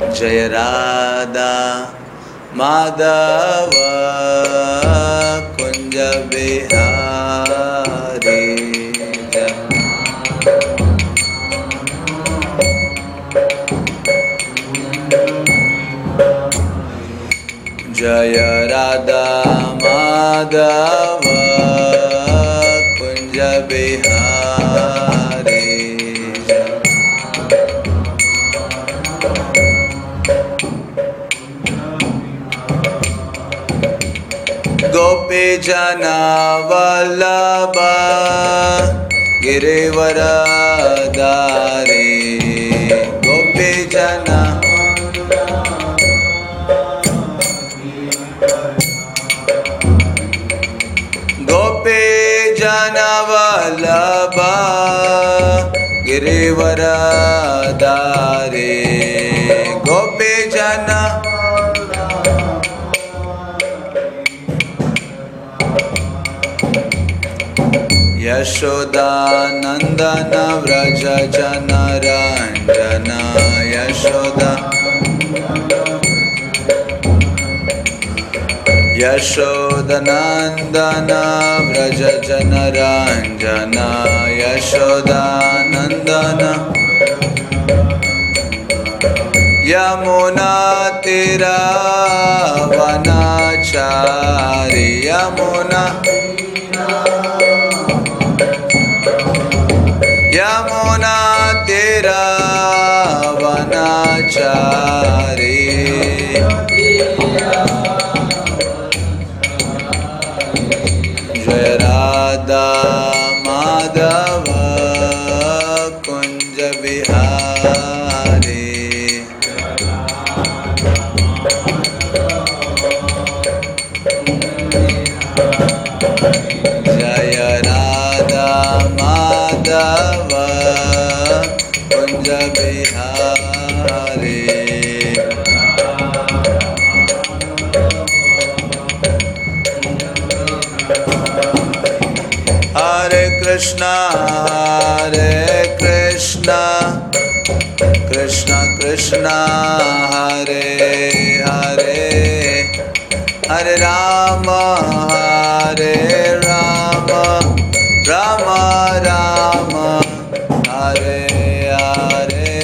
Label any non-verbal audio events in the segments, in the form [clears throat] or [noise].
जय राधा माधव बिहारी। जय जय राधा माधव गोपी जना वल्लभ गिरिवर गोपी जना। गोपी जना वल्लभ गिरिवर दारे यशोदानन्दन व्रज व्रजनरञ्जन यशोदा यशोदनन्दन व्रज जनरञ्जना यशोदानन्दन यमुनातिरावनाचारि यमुना cha हरे कृष्णा हरे कृष्णा कृष्ण कृष्ण हरे हरे हरे राम हरे Ram Ram Ram Hare Hare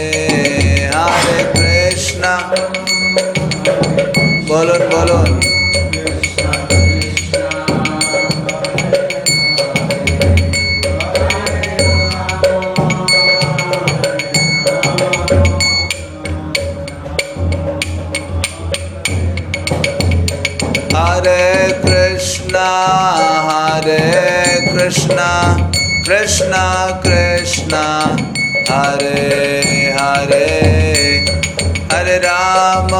Hare Krishna बोलुन Hare Hare Hare Ram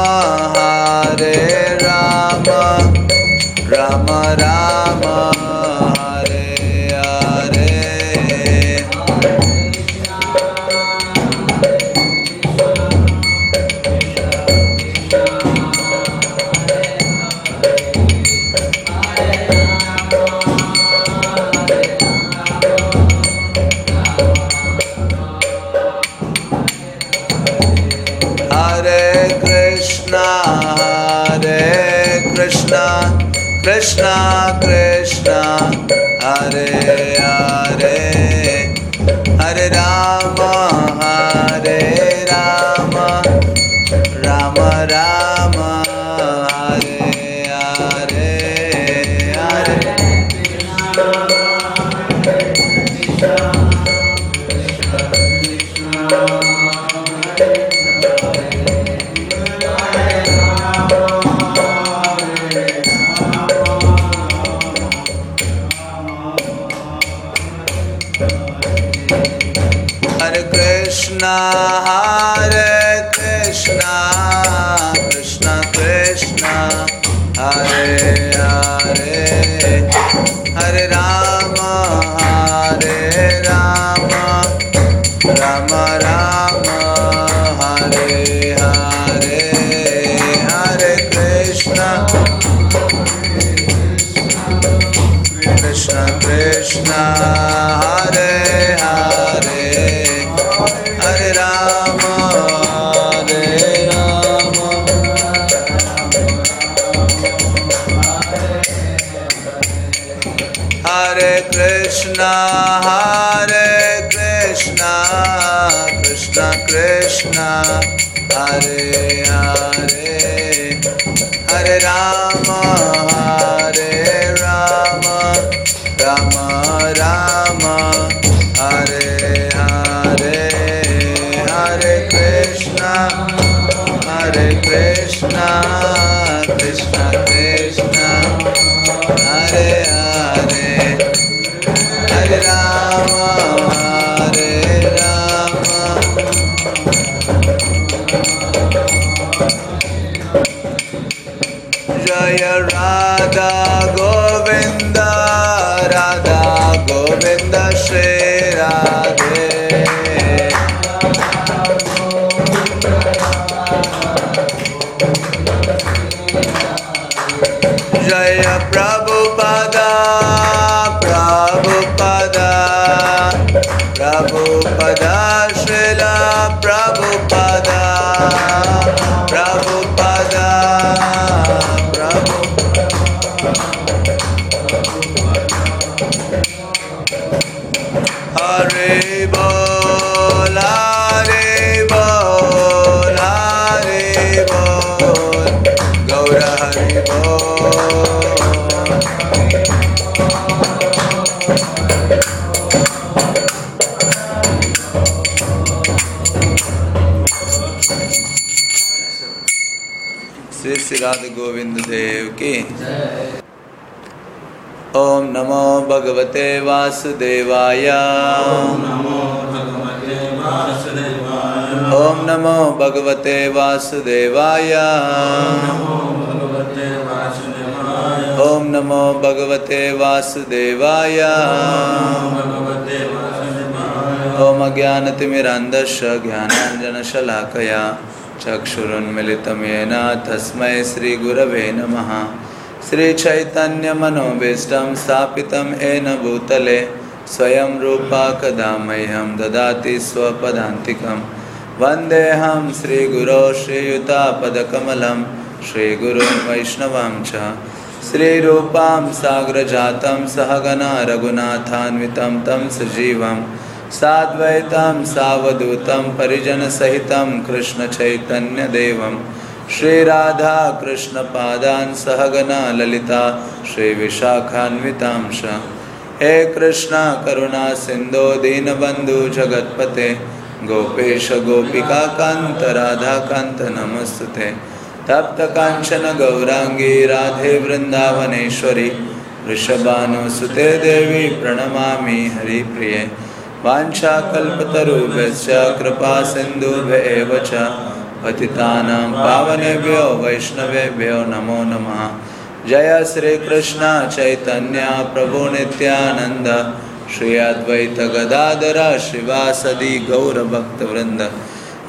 Jaya Radha Govinda Govind Dev की ओम नमो भगवते वासुदेवाय। ओम नमो भगवते वासुदेवाय। ओम नमो भगवते वासुदेवाय। ओम अज्ञानतिमिरान्धस्य ज्ञानाञ्जनशलाकया। चक्षुरुन्मिलितं तस्मै श्रीगुरवे नमः। श्रीचैतन्यमनोभीष्टं स्थापितं येन भूतले, स्वयं रूपा कदा मह्यं ददाति स्वपदान्तिकं वन्देऽहं श्रीगुरो श्रीयुतापदकमलं, श्रीगुरुं वैष्णवं च। श्रीरूपां साग्रजातं सहगना रघुनाथान्वितं तं सजीवं साद्वैतं, सावधूतं, परिजनसहितं, कृष्णचैतन्यदेवं। श्रीराधा, कृष्णपादान् सहगना, ललिता श्रीविशाखान्वितां च हे कृष्ण, करुणा, सिन्धो, दीनबन्धु, जगत्पते। गोपेश गोपिकान्त नमस्तुते। तप्त काञ्चन, गौराङ्गी, राधे वृन्दावनेश्वरी। वृषभानुसुते देवी, प्रणमामि, हरिप्रिये। वाञ्छाकल्पतरुभ्यश्च कृपा सिन्धुभ्येव च पतितानां पावनेभ्यो वैष्णवेभ्यो नमो नमः। जय श्रीकृष्ण चैतन्य प्रभु नित्यानन्द। श्री अद्वैत गदाधर श्रीवासदि गौरभक्तवृन्द।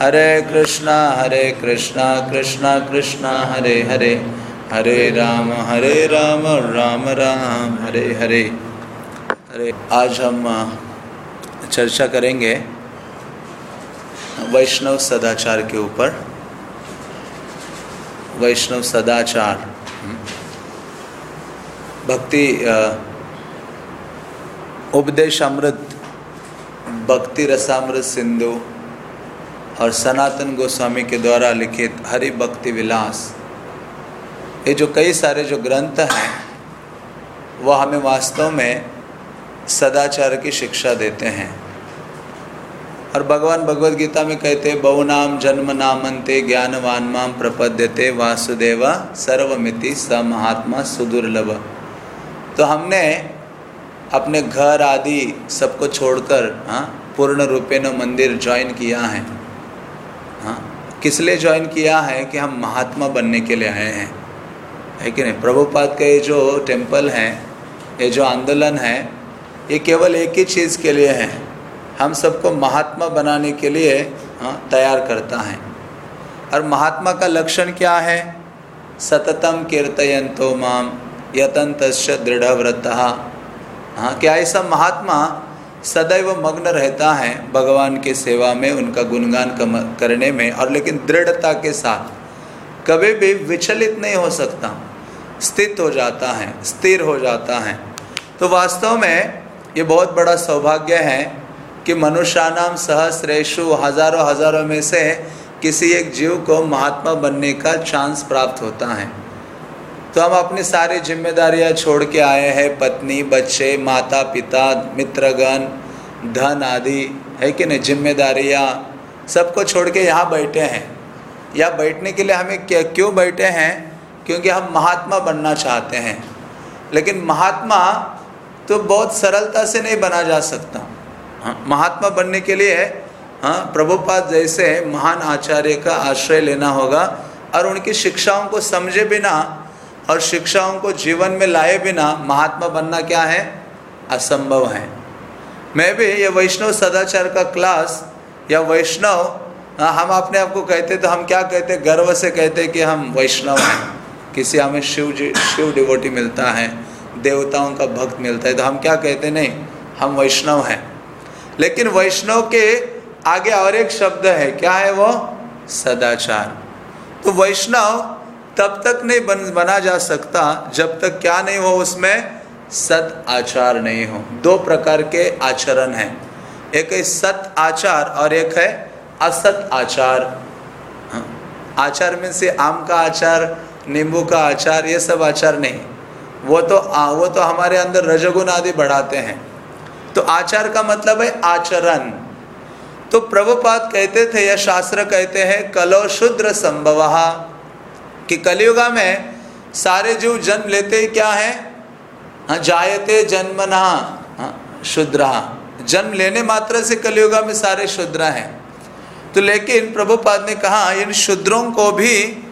हरे कृष्णा हरे कृष्णा कृष्णा कृष्णा, हरे हरे। हरे राम हरे राम राम राम, हरे हरे। हरे। आज हम चर्चा करेंगे वैष्णव सदाचार के ऊपर। वैष्णव सदाचार। भक्ति उपदेश अमृत, भक्ति रसामृत सिंधु और सनातन गोस्वामी के द्वारा लिखित हरि भक्ति विलास। ये जो कई सारे जो ग्रंथ हैं वह हमें वास्तव में सदाचार की शिक्षा देते हैं। और भगवान भगवद गीता में कहते बहुनाम जन्म नामंते ज्ञानवान माम प्रपद्यते वासुदेवा सर्वमिति स महात्मा सुदुर्लभ। तो हमने अपने घर आदि सबको छोड़कर हाँ पूर्ण रूपेण मंदिर ज्वाइन किया है। हाँ किस लिए ज्वाइन किया है कि हम महात्मा बनने के लिए आए हैं? है कि नहीं? प्रभुपाद के जो टेंपल हैं, ये जो आंदोलन है ये केवल एक ही चीज़ के लिए है। हम सबको महात्मा बनाने के लिए हाँ तैयार करता है। और महात्मा का लक्षण क्या है? सततम कीर्तयंतो माम यतन यतंत दृढ़व्रत। हाँ क्या ऐसा महात्मा सदैव मग्न रहता है भगवान के सेवा में, उनका गुणगान करने में, और लेकिन दृढ़ता के साथ कभी भी विचलित नहीं हो सकता। स्थित हो जाता है, स्थिर हो जाता है। तो वास्तव में ये बहुत बड़ा सौभाग्य है कि मनुष्यानाम सहस्रेशु हज़ारों हज़ारों में से किसी एक जीव को महात्मा बनने का चांस प्राप्त होता है। तो हम अपनी सारी जिम्मेदारियाँ छोड़ के आए हैं, पत्नी, बच्चे माता पिता मित्रगण, धन आदि, है कि नहीं? जिम्मेदारियाँ सबको छोड़ के यहाँ बैठे हैं। या बैठने के लिए हमें क्या, क्यों बैठे हैं? क्योंकि हम महात्मा बनना चाहते हैं। लेकिन महात्मा तो बहुत सरलता से नहीं बना जा सकता। हाँ महात्मा बनने के लिए हाँ प्रभुपाद जैसे महान आचार्य का आश्रय लेना होगा और उनकी शिक्षाओं को समझे बिना और शिक्षाओं को जीवन में लाए बिना महात्मा बनना क्या है? असंभव है। मैं भी ये वैष्णव सदाचार का क्लास या वैष्णव हाँ, हम अपने आप को कहते तो हम क्या कहते? गर्व से कहते कि हम वैष्णव हैं। किसी हमें शिव जी शिव डिवोटी मिलता है। देवताओं का भक्त मिलता है। तो हम क्या कहते नहीं हम वैष्णव हैं। लेकिन वैष्णव के आगे और एक शब्द है। क्या है वो? सदाचार। तो वैष्णव तब तक नहीं बन बना जा सकता जब तक क्या नहीं हो उसमें? सत आचार नहीं हो। दो प्रकार के आचरण हैं। एक है सत आचार और एक है असत आचार। हाँ, आचार में से आम का आचार नींबू का आचार ये सब आचार नहीं। वो तो आ, वो तो हमारे अंदर रजगुण आदि बढ़ाते हैं। तो आचार का मतलब है आचरण। तो प्रभुपाद कहते थे या शास्त्र कहते हैं कलो शुद्र संभव। कि कलयुगा में सारे जीव जन्म लेते ही क्या है? हाँ जायते जन्मना। हाँ शुद्र। जन्म लेने मात्र से कलयुगा में सारे शुद्र हैं। तो लेकिन प्रभुपाद ने कहा इन शुद्रों को भी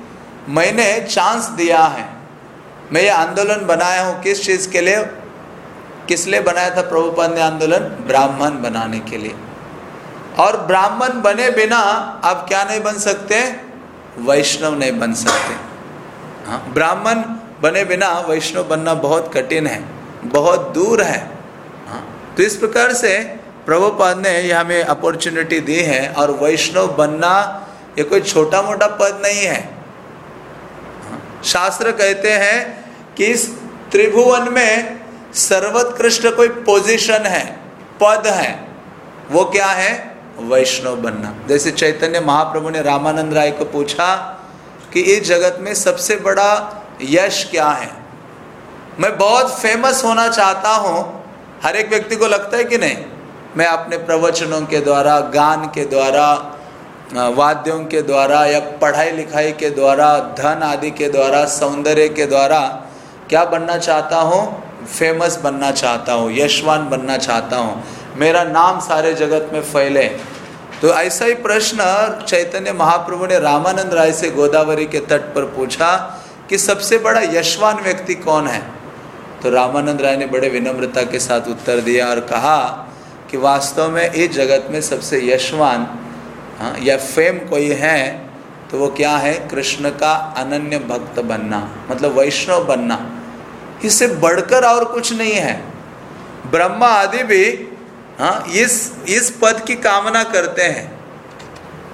मैंने चांस दिया है। मैं ये आंदोलन बनाया हूँ किस चीज़ के लिए? किस लिए बनाया था प्रभुपाद ने आंदोलन? ब्राह्मण बनाने के लिए। और ब्राह्मण बने बिना आप क्या नहीं बन सकते? वैष्णव नहीं बन सकते। हाँ ब्राह्मण बने बिना वैष्णव बनना बहुत कठिन है बहुत दूर है। हाँ तो इस प्रकार से प्रभुपाद ने यह हमें अपॉर्चुनिटी दी है और वैष्णव बनना ये कोई छोटा मोटा पद नहीं है हाँ, शास्त्र कहते हैं कि इस त्रिभुवन में सर्वोत्कृष्ट कोई पोजीशन है, पद है, वो क्या है? वैष्णव बनना। जैसे चैतन्य महाप्रभु ने रामानंद राय को पूछा कि इस जगत में सबसे बड़ा यश क्या है? मैं बहुत फ़ेमस होना चाहता हूँ। हर एक व्यक्ति को लगता है कि नहीं? मैं अपने प्रवचनों के द्वारा, गान के द्वारा वाद्यों के द्वारा या पढ़ाई लिखाई के द्वारा, धन आदि के द्वारा, सौंदर्य के द्वारा क्या बनना चाहता हूँ? फ़ेमस बनना चाहता हूँ, यशवान बनना चाहता हूँ। मेरा नाम सारे जगत में फैले। तो ऐसा ही प्रश्न चैतन्य महाप्रभु ने रामानंद राय से गोदावरी के तट पर पूछा कि सबसे बड़ा यशवान व्यक्ति कौन है? तो रामानंद राय ने बड़े विनम्रता के साथ उत्तर दिया और कहा कि वास्तव में इस जगत में सबसे यशवान हाँ या फेम कोई है तो वो क्या है? कृष्ण का अनन्य भक्त बनना मतलब वैष्णव बनना। इससे बढ़कर और कुछ नहीं है। ब्रह्मा आदि भी हाँ इस इस पद की कामना करते हैं।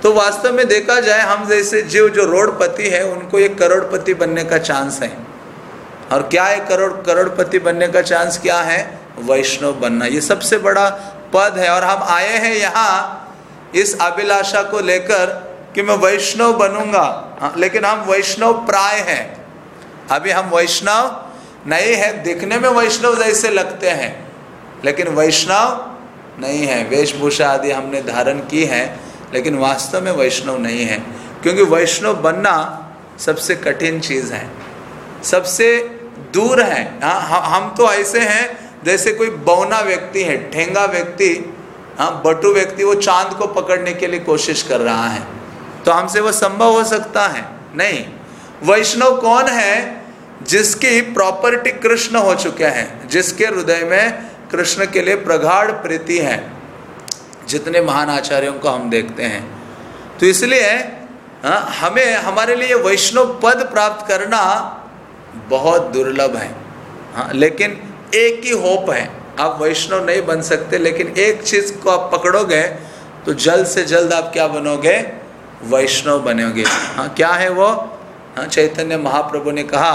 तो वास्तव में देखा जाए, हम जैसे जीव जो रोडपति है, उनको एक करोड़पति बनने का चांस है। और क्या है करोड़, करोड़पति बनने का चांस क्या है? वैष्णव बनना। ये सबसे बड़ा पद है। और हम आए हैं यहाँ इस अभिलाषा को लेकर कि मैं वैष्णव बनूँगा। हाँ, लेकिन हम वैष्णव प्राय हैं। अभी हम वैष्णव नहीं है दिखने में वैष्णव जैसे लगते हैं लेकिन वैष्णव नहीं है। वेशभूषा आदि हमने धारण की है लेकिन वास्तव में वैष्णव नहीं है। क्योंकि वैष्णव बनना सबसे कठिन चीज़ है सबसे दूर है। हाँ हम तो ऐसे हैं जैसे कोई बौना व्यक्ति है ठेंगा व्यक्ति हाँ बटू व्यक्ति वो चाँद को पकड़ने के लिए कोशिश कर रहा है। तो हमसे वो संभव हो सकता है? नहीं। वैष्णव कौन है जिसकी प्रॉपर्टी कृष्ण हो चुके हैं? जिसके हृदय में कृष्ण के लिए प्रगाढ़ प्रीति है। जितने महान आचार्यों को हम देखते हैं। तो इसलिए हाँ हमें, हमारे लिए वैष्णव पद प्राप्त करना बहुत दुर्लभ है। हाँ लेकिन एक ही होप है। आप वैष्णव नहीं बन सकते, लेकिन एक चीज़ को आप पकड़ोगे तो जल्द से जल्द आप क्या बनोगे? वैष्णव बनोगे। हाँ क्या है वो? हाँ चैतन्य महाप्रभु ने कहा,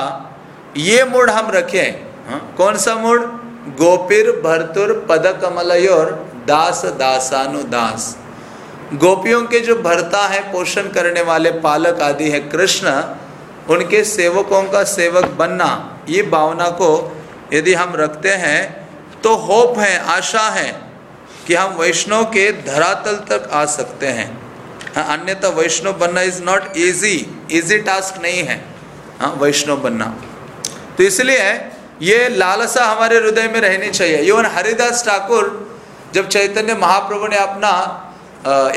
ये मूड हम रखें। हाँ कौन सा मूड गोपीर भरतुर पद कमलयोर दास। दासानुदास गोपियों के जो भरता है, पोषण करने वाले पालक आदि है, कृष्ण, उनके सेवकों का सेवक बनना, ये भावना को यदि हम रखते हैं तो होप है, आशा है कि हम वैष्णव के धरातल तक आ सकते हैं। हाँ अन्यथा वैष्णव बनना is not easy easy task नहीं है। हाँ वैष्णव बनना। तो इसलिए ये लालसा हमारे हृदय में रहनी चाहिए। इवन हरिदास ठाकुर, जब चैतन्य महाप्रभु ने अपना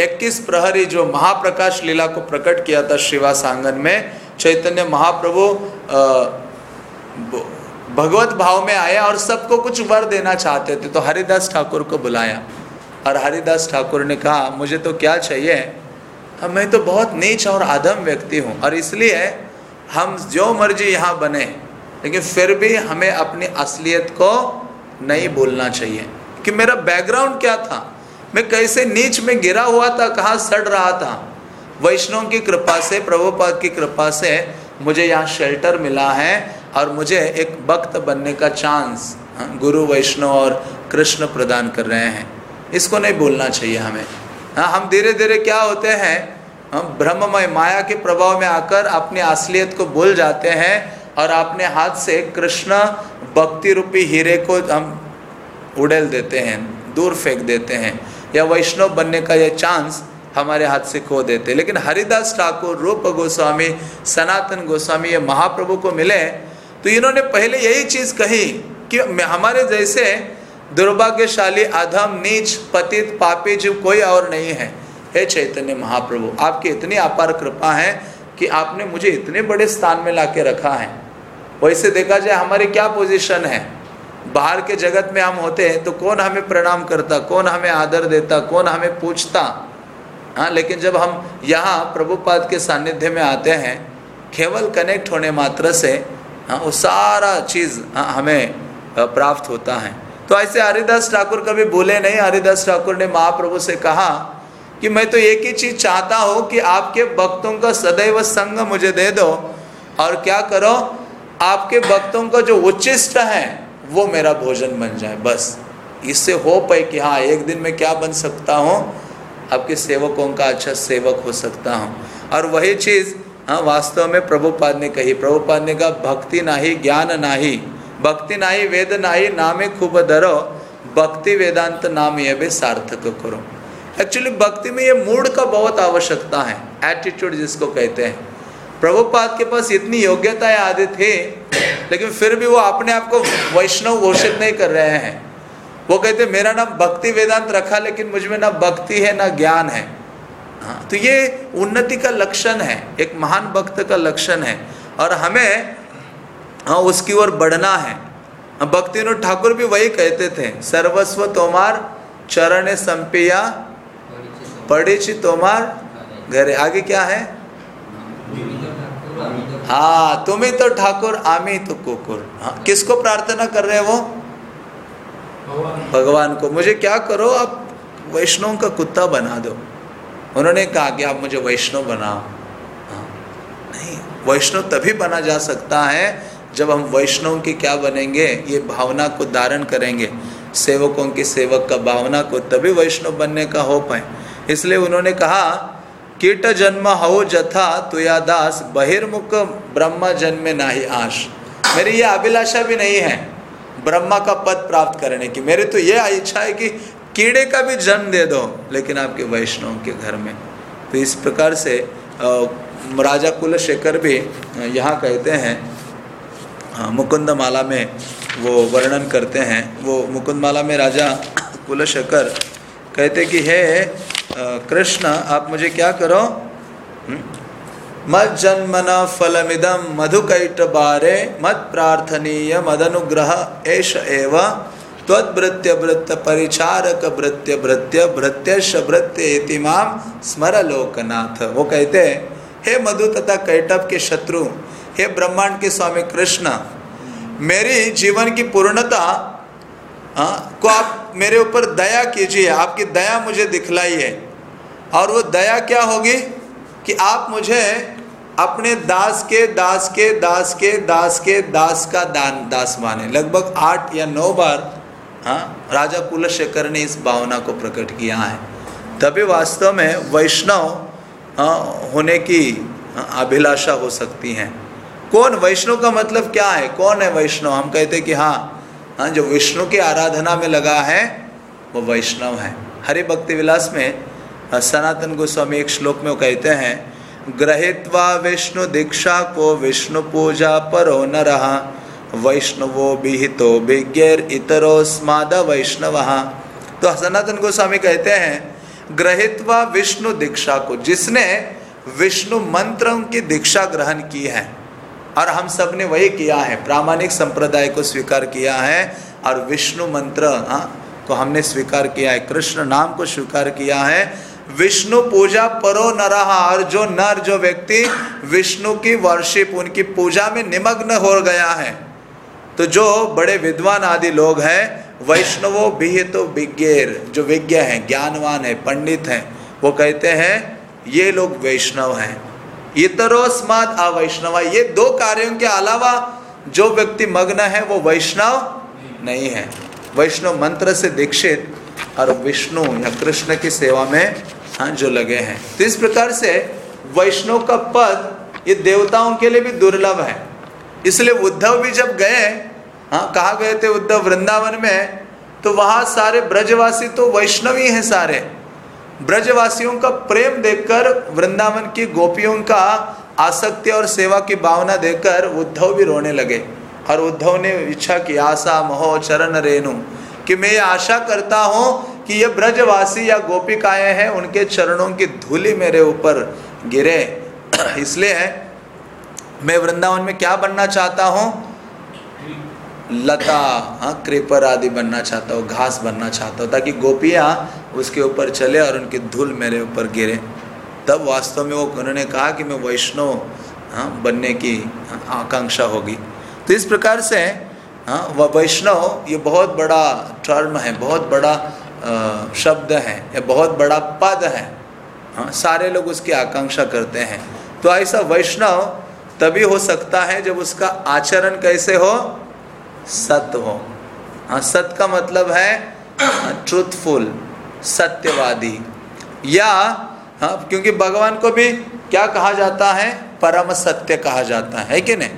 इक्कीस प्रहरी, जो महाप्रकाश लीला को प्रकट किया था श्रीवास आँगन में, चैतन्य महाप्रभु भगवत भाव में आए और सबको कुछ वर देना चाहते थे तो हरिदास ठाकुर को बुलाया। और हरिदास ठाकुर ने कहा, मुझे तो क्या चाहिए? मैं तो बहुत नीच और आदम व्यक्ति हूँ, और इसलिए हम जो मर्ज़ी यहाँ बने, लेकिन फिर भी हमें अपनी असलियत को नहीं बोलना चाहिए। कि मेरा बैकग्राउंड क्या था? मैं कैसे नीच में गिरा हुआ था? कहाँ सड़ रहा था? वैष्णव की कृपा से, प्रभुपाद की कृपा से मुझे यहाँ शेल्टर मिला है और मुझे एक भक्त बनने का चांस हाँ, गुरु वैष्णव और कृष्ण प्रदान कर रहे हैं। इसको नहीं बोलना चाहिए हमें। हाँ हम धीरे धीरे क्या होते हैं हम ब्रह्ममय माया के प्रभाव में आकर अपनी असलियत को भूल जाते हैं और अपने हाथ से कृष्ण भक्ति रूपी हीरे को हम उड़ेल देते हैं दूर फेंक देते हैं। या वैष्णव बनने का यह चांस हमारे हाथ से खो देते लेकिन हरिदास ठाकुर रूप गोस्वामी सनातन गोस्वामी ये महाप्रभु को मिले तो इन्होंने पहले यही चीज़ कही कि हमारे जैसे दुर्भाग्यशाली, अधम, नीच, पतित, पापी जीव कोई और नहीं है। हे चैतन्य महाप्रभु, आपकी इतनी अपार कृपा है कि आपने मुझे इतने बड़े स्थान में ला के रखा है। वैसे देखा जाए, हमारी क्या पोजीशन है? बाहर के जगत में हम होते हैं तो कौन हमें प्रणाम करता, कौन हमें आदर देता, कौन हमें पूछता? हाँ लेकिन जब हम यहाँ प्रभुपाद के सानिध्य में आते हैं, केवल कनेक्ट होने मात्र से हाँ वो सारा चीज़ हाँ, हमें प्राप्त होता है। तो ऐसे हरिदास ठाकुर कभी बोले नहीं। हरिदास ठाकुर ने महाप्रभु से कहा कि मैं तो एक ही चीज़ चाहता हूँ कि आपके भक्तों का सदैव संग मुझे दे दो। और क्या करो? आपके भक्तों का जो उच्चिष्ट है वो मेरा भोजन बन जाए बस। इससे हो पाए कि हाँ एक दिन मैं क्या बन सकता हूँ? आपके सेवकों का अच्छा सेवक हो सकता हूँ। और वही चीज़ हाँ वास्तव में प्रभुपाद ने कही। प्रभुपाद ने कहा, भक्ति नाही, ज्ञान नाही। भक्ति नाही, वेद नाही, नामे खूब धरो। भक्ति वेदांत नाम यह भी सार्थक करो। एक्चुअली भक्ति में ये मूड का बहुत आवश्यकता है। एटीट्यूड जिसको कहते हैं। प्रभुपाद के पास इतनी योग्यताएँ आदि थे, लेकिन फिर भी वो अपने आप को वैष्णव घोषित नहीं कर रहे हैं। वो कहते, मेरा नाम भक्ति वेदांत रखा, लेकिन मुझमें ना भक्ति है, ना ज्ञान है। हाँ तो ये उन्नति का लक्षण है एक महान भक्त का लक्षण है। और हमें हाँ उसकी ओर बढ़ना है। भक्ति ठाकुर भी वही कहते थे सर्वस्व तोमार चरण संपिया पढ़ी तोमार घरे। आगे क्या है? हाँ तुम ही तो ठाकुर आमी तो कुकुर। हाँ किसको प्रार्थना कर रहे हैं वो? भगवान को। मुझे क्या करो आप वैष्णव का कुत्ता बना दो। उन्होंने कहा कि आप मुझे वैष्णव बनाओ। हाँ। नहीं, वैष्णव तभी बना जा सकता है जब हम वैष्णव की क्या बनेंगे? ये भावना को धारण करेंगे। सेवकों की सेवक का भावना को तभी वैष्णव बनने का हो। पाए इसलिए उन्होंने कहा, कीट जन्म हो जथा तुया दास, बहिर्मुख ब्रह्म जन्म नाही आश। मेरी ये अभिलाषा भी नहीं है ब्रह्मा का पद प्राप्त करने की। मेरी तो ये इच्छा है कि कीड़े का भी जन्म दे दो, लेकिन आपके वैष्णव के घर में। तो इस प्रकार से राजा कुलशेखर भी यहाँ कहते हैं मुकुंदमाला में वो वर्णन करते हैं। वो मुकुंदमाला में राजा कुलशेखर कहते कि, हे कृष्ण, आप मुझे क्या करो? हम्म? मत जन्मन फलमिदम मधुकैट बारे मत प्रार्थनीय मदनुग्रह एष एव त्वद्भृत्य वृत्त परिचारक वृत्य वृत्य भृत्यश भृत्य इतिमाम स्मर लोकनाथ वो कहते हैं, हे मधु तथा कैटव के शत्रु, हे ब्रह्मांड के स्वामी कृष्ण, मेरी जीवन की पूर्णता को आप मेरे ऊपर दया कीजिए, आपकी दया मुझे दिखलाइए। और वो दया क्या होगी? कि आप मुझे अपने दास के दास के दास के दास के, दास का दान, दास माने। लगभग आठ या नौ बार हाँ राजा कुलशेखर ने इस भावना को प्रकट किया है। तभी वास्तव में वैष्णव हाँ, होने की हाँ, अभिलाषा हो सकती है। कौन? वैष्णव का मतलब क्या है? कौन है वैष्णव? हम कहते हैं कि हाँ हाँ जो विष्णु की आराधना में लगा है वो वैष्णव है। हरि भक्ति विलास में सनातन गोस्वामी एक श्लोक में वो कहते हैं ग्रहित्वा विष्णु दीक्षा को विष्णु पूजा परो न रहा वैष्णवो विहितो विज्ञर इतरो स्माद वैष्णव तो सनातन गोस्वामी कहते हैं, ग्रहित्वा विष्णु दीक्षा को, जिसने विष्णु मंत्रों की दीक्षा ग्रहण की है, और हम सबने वही किया है, प्रामाणिक संप्रदाय को स्वीकार किया है, और विष्णु मंत्र हाँ को हमने स्वीकार किया है, कृष्ण नाम को स्वीकार किया है, विष्णु पूजा परो न रहा और जो नर, जो व्यक्ति विष्णु की वर्षिप उनकी पूजा में निमग्न हो गया है तो जो बड़े विद्वान आदि लोग हैं, वैष्णवो भी तो विज्ञेर, जो विज्ञ हैं, ज्ञानवान है, पंडित हैं, वो कहते हैं, ये लोग वैष्णव हैं। इतरोस्माद अवैष्णव। ये दो कार्यों के अलावा जो व्यक्ति मग्न है, वो वैष्णव नहीं है। वैष्णव मंत्र से दीक्षित और विष्णु या कृष्ण की सेवा में हाँ जो लगे हैं। तो इस प्रकार से वैष्णव का पद ये देवताओं के लिए भी दुर्लभ है। इसलिए उद्धव भी जब गए हाँ कहा गए थे उद्धव, वृंदावन में तो वहाँ सारे ब्रजवासी तो वैष्णवी हैं सारे। ब्रजवासियों का प्रेम देखकर, वृंदावन की गोपियों का आसक्ति और सेवा की भावना देखकर उद्धव भी रोने लगे। और उद्धव ने इच्छा की, आशा मोह चरण रेणु, कि मैं ये आशा करता हूँ कि ये ब्रजवासी या गोपिकाएँ हैं, उनके चरणों की धूली मेरे ऊपर गिरे। [clears throat] इसलिए मैं वृंदावन में क्या बनना चाहता हूँ? लता हाँ क्रेपर आदि बनना चाहता हूँ, घास बनना चाहता हूँ, ताकि गोपियाँ उसके ऊपर चले और उनकी धूल मेरे ऊपर गिरे। तब वास्तव में वो, उन्होंने कहा कि मैं वैष्णव हाँ बनने की आकांक्षा होगी। तो इस प्रकार से हाँ वह वैष्णव, ये बहुत बड़ा टर्म है, बहुत बड़ा शब्द है, या बहुत बड़ा पद है। हाँ सारे लोग उसकी आकांक्षा करते हैं। तो ऐसा वैष्णव तभी हो सकता है जब उसका आचरण कैसे हो सत्य हो। हाँ सत्य का मतलब है ट्रूथफुल सत्यवादी। या हाँ क्योंकि भगवान को भी क्या कहा जाता है? परम सत्य कहा जाता है कि नहीं?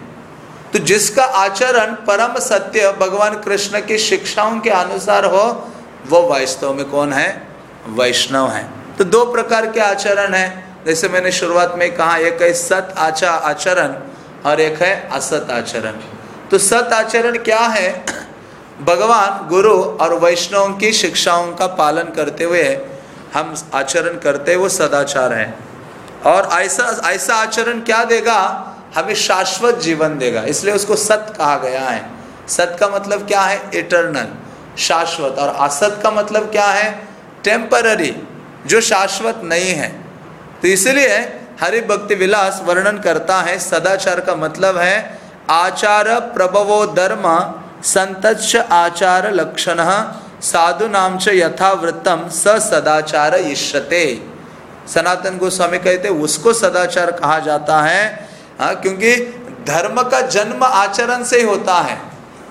तो जिसका आचरण परम सत्य भगवान कृष्ण की शिक्षाओं के अनुसार हो, वो वास्तव में कौन है? वैष्णव है। तो दो प्रकार के आचरण है। जैसे मैंने शुरुआत में कहा, एक है सत आचा आचरण और एक है असत आचरण। तो सत आचरण क्या है? भगवान, गुरु और वैष्णव की शिक्षाओं का पालन करते हुए हम आचरण करते वो सदाचार है। और ऐसा ऐसा आचरण क्या देगा? हमें शाश्वत जीवन देगा। इसलिए उसको सत कहा गया है। सत का मतलब क्या है? इटर्नल शाश्वत। और असत का मतलब क्या है? टेम्पररी जो शाश्वत नहीं है। तो इसलिए हरि भक्ति विलास वर्णन करता है। सदाचार का मतलब है आचार प्रभवो धर्म संतच आचार लक्षण साधु नाम च यथावृत्तम स सदाचार इष्यते। सनातन गोस्वामी कहते उसको सदाचार कहा जाता है हाँ क्योंकि धर्म का जन्म आचरण से ही होता है।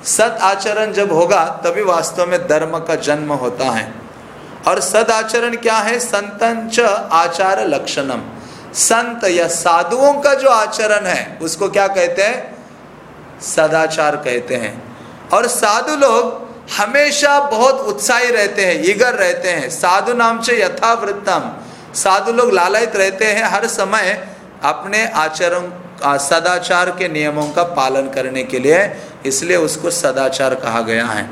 सत आचरण जब होगा, तभी वास्तव में धर्म का जन्म होता है। और सद आचरण क्या है? संतंच आचार लक्षणम। संत या साधुओं का जो आचरण है, उसको क्या कहते हैं? सदाचार कहते हैं। और साधु लोग हमेशा बहुत उत्साही रहते हैं, ईगर रहते हैं। साधु नाम से यथावृत्तम। साधु लोग लालयित रहते हैं हर समय अपने आचरण सदाचार के नियमों का पालन करने के लिए, इसलिए उसको सदाचार कहा गया है।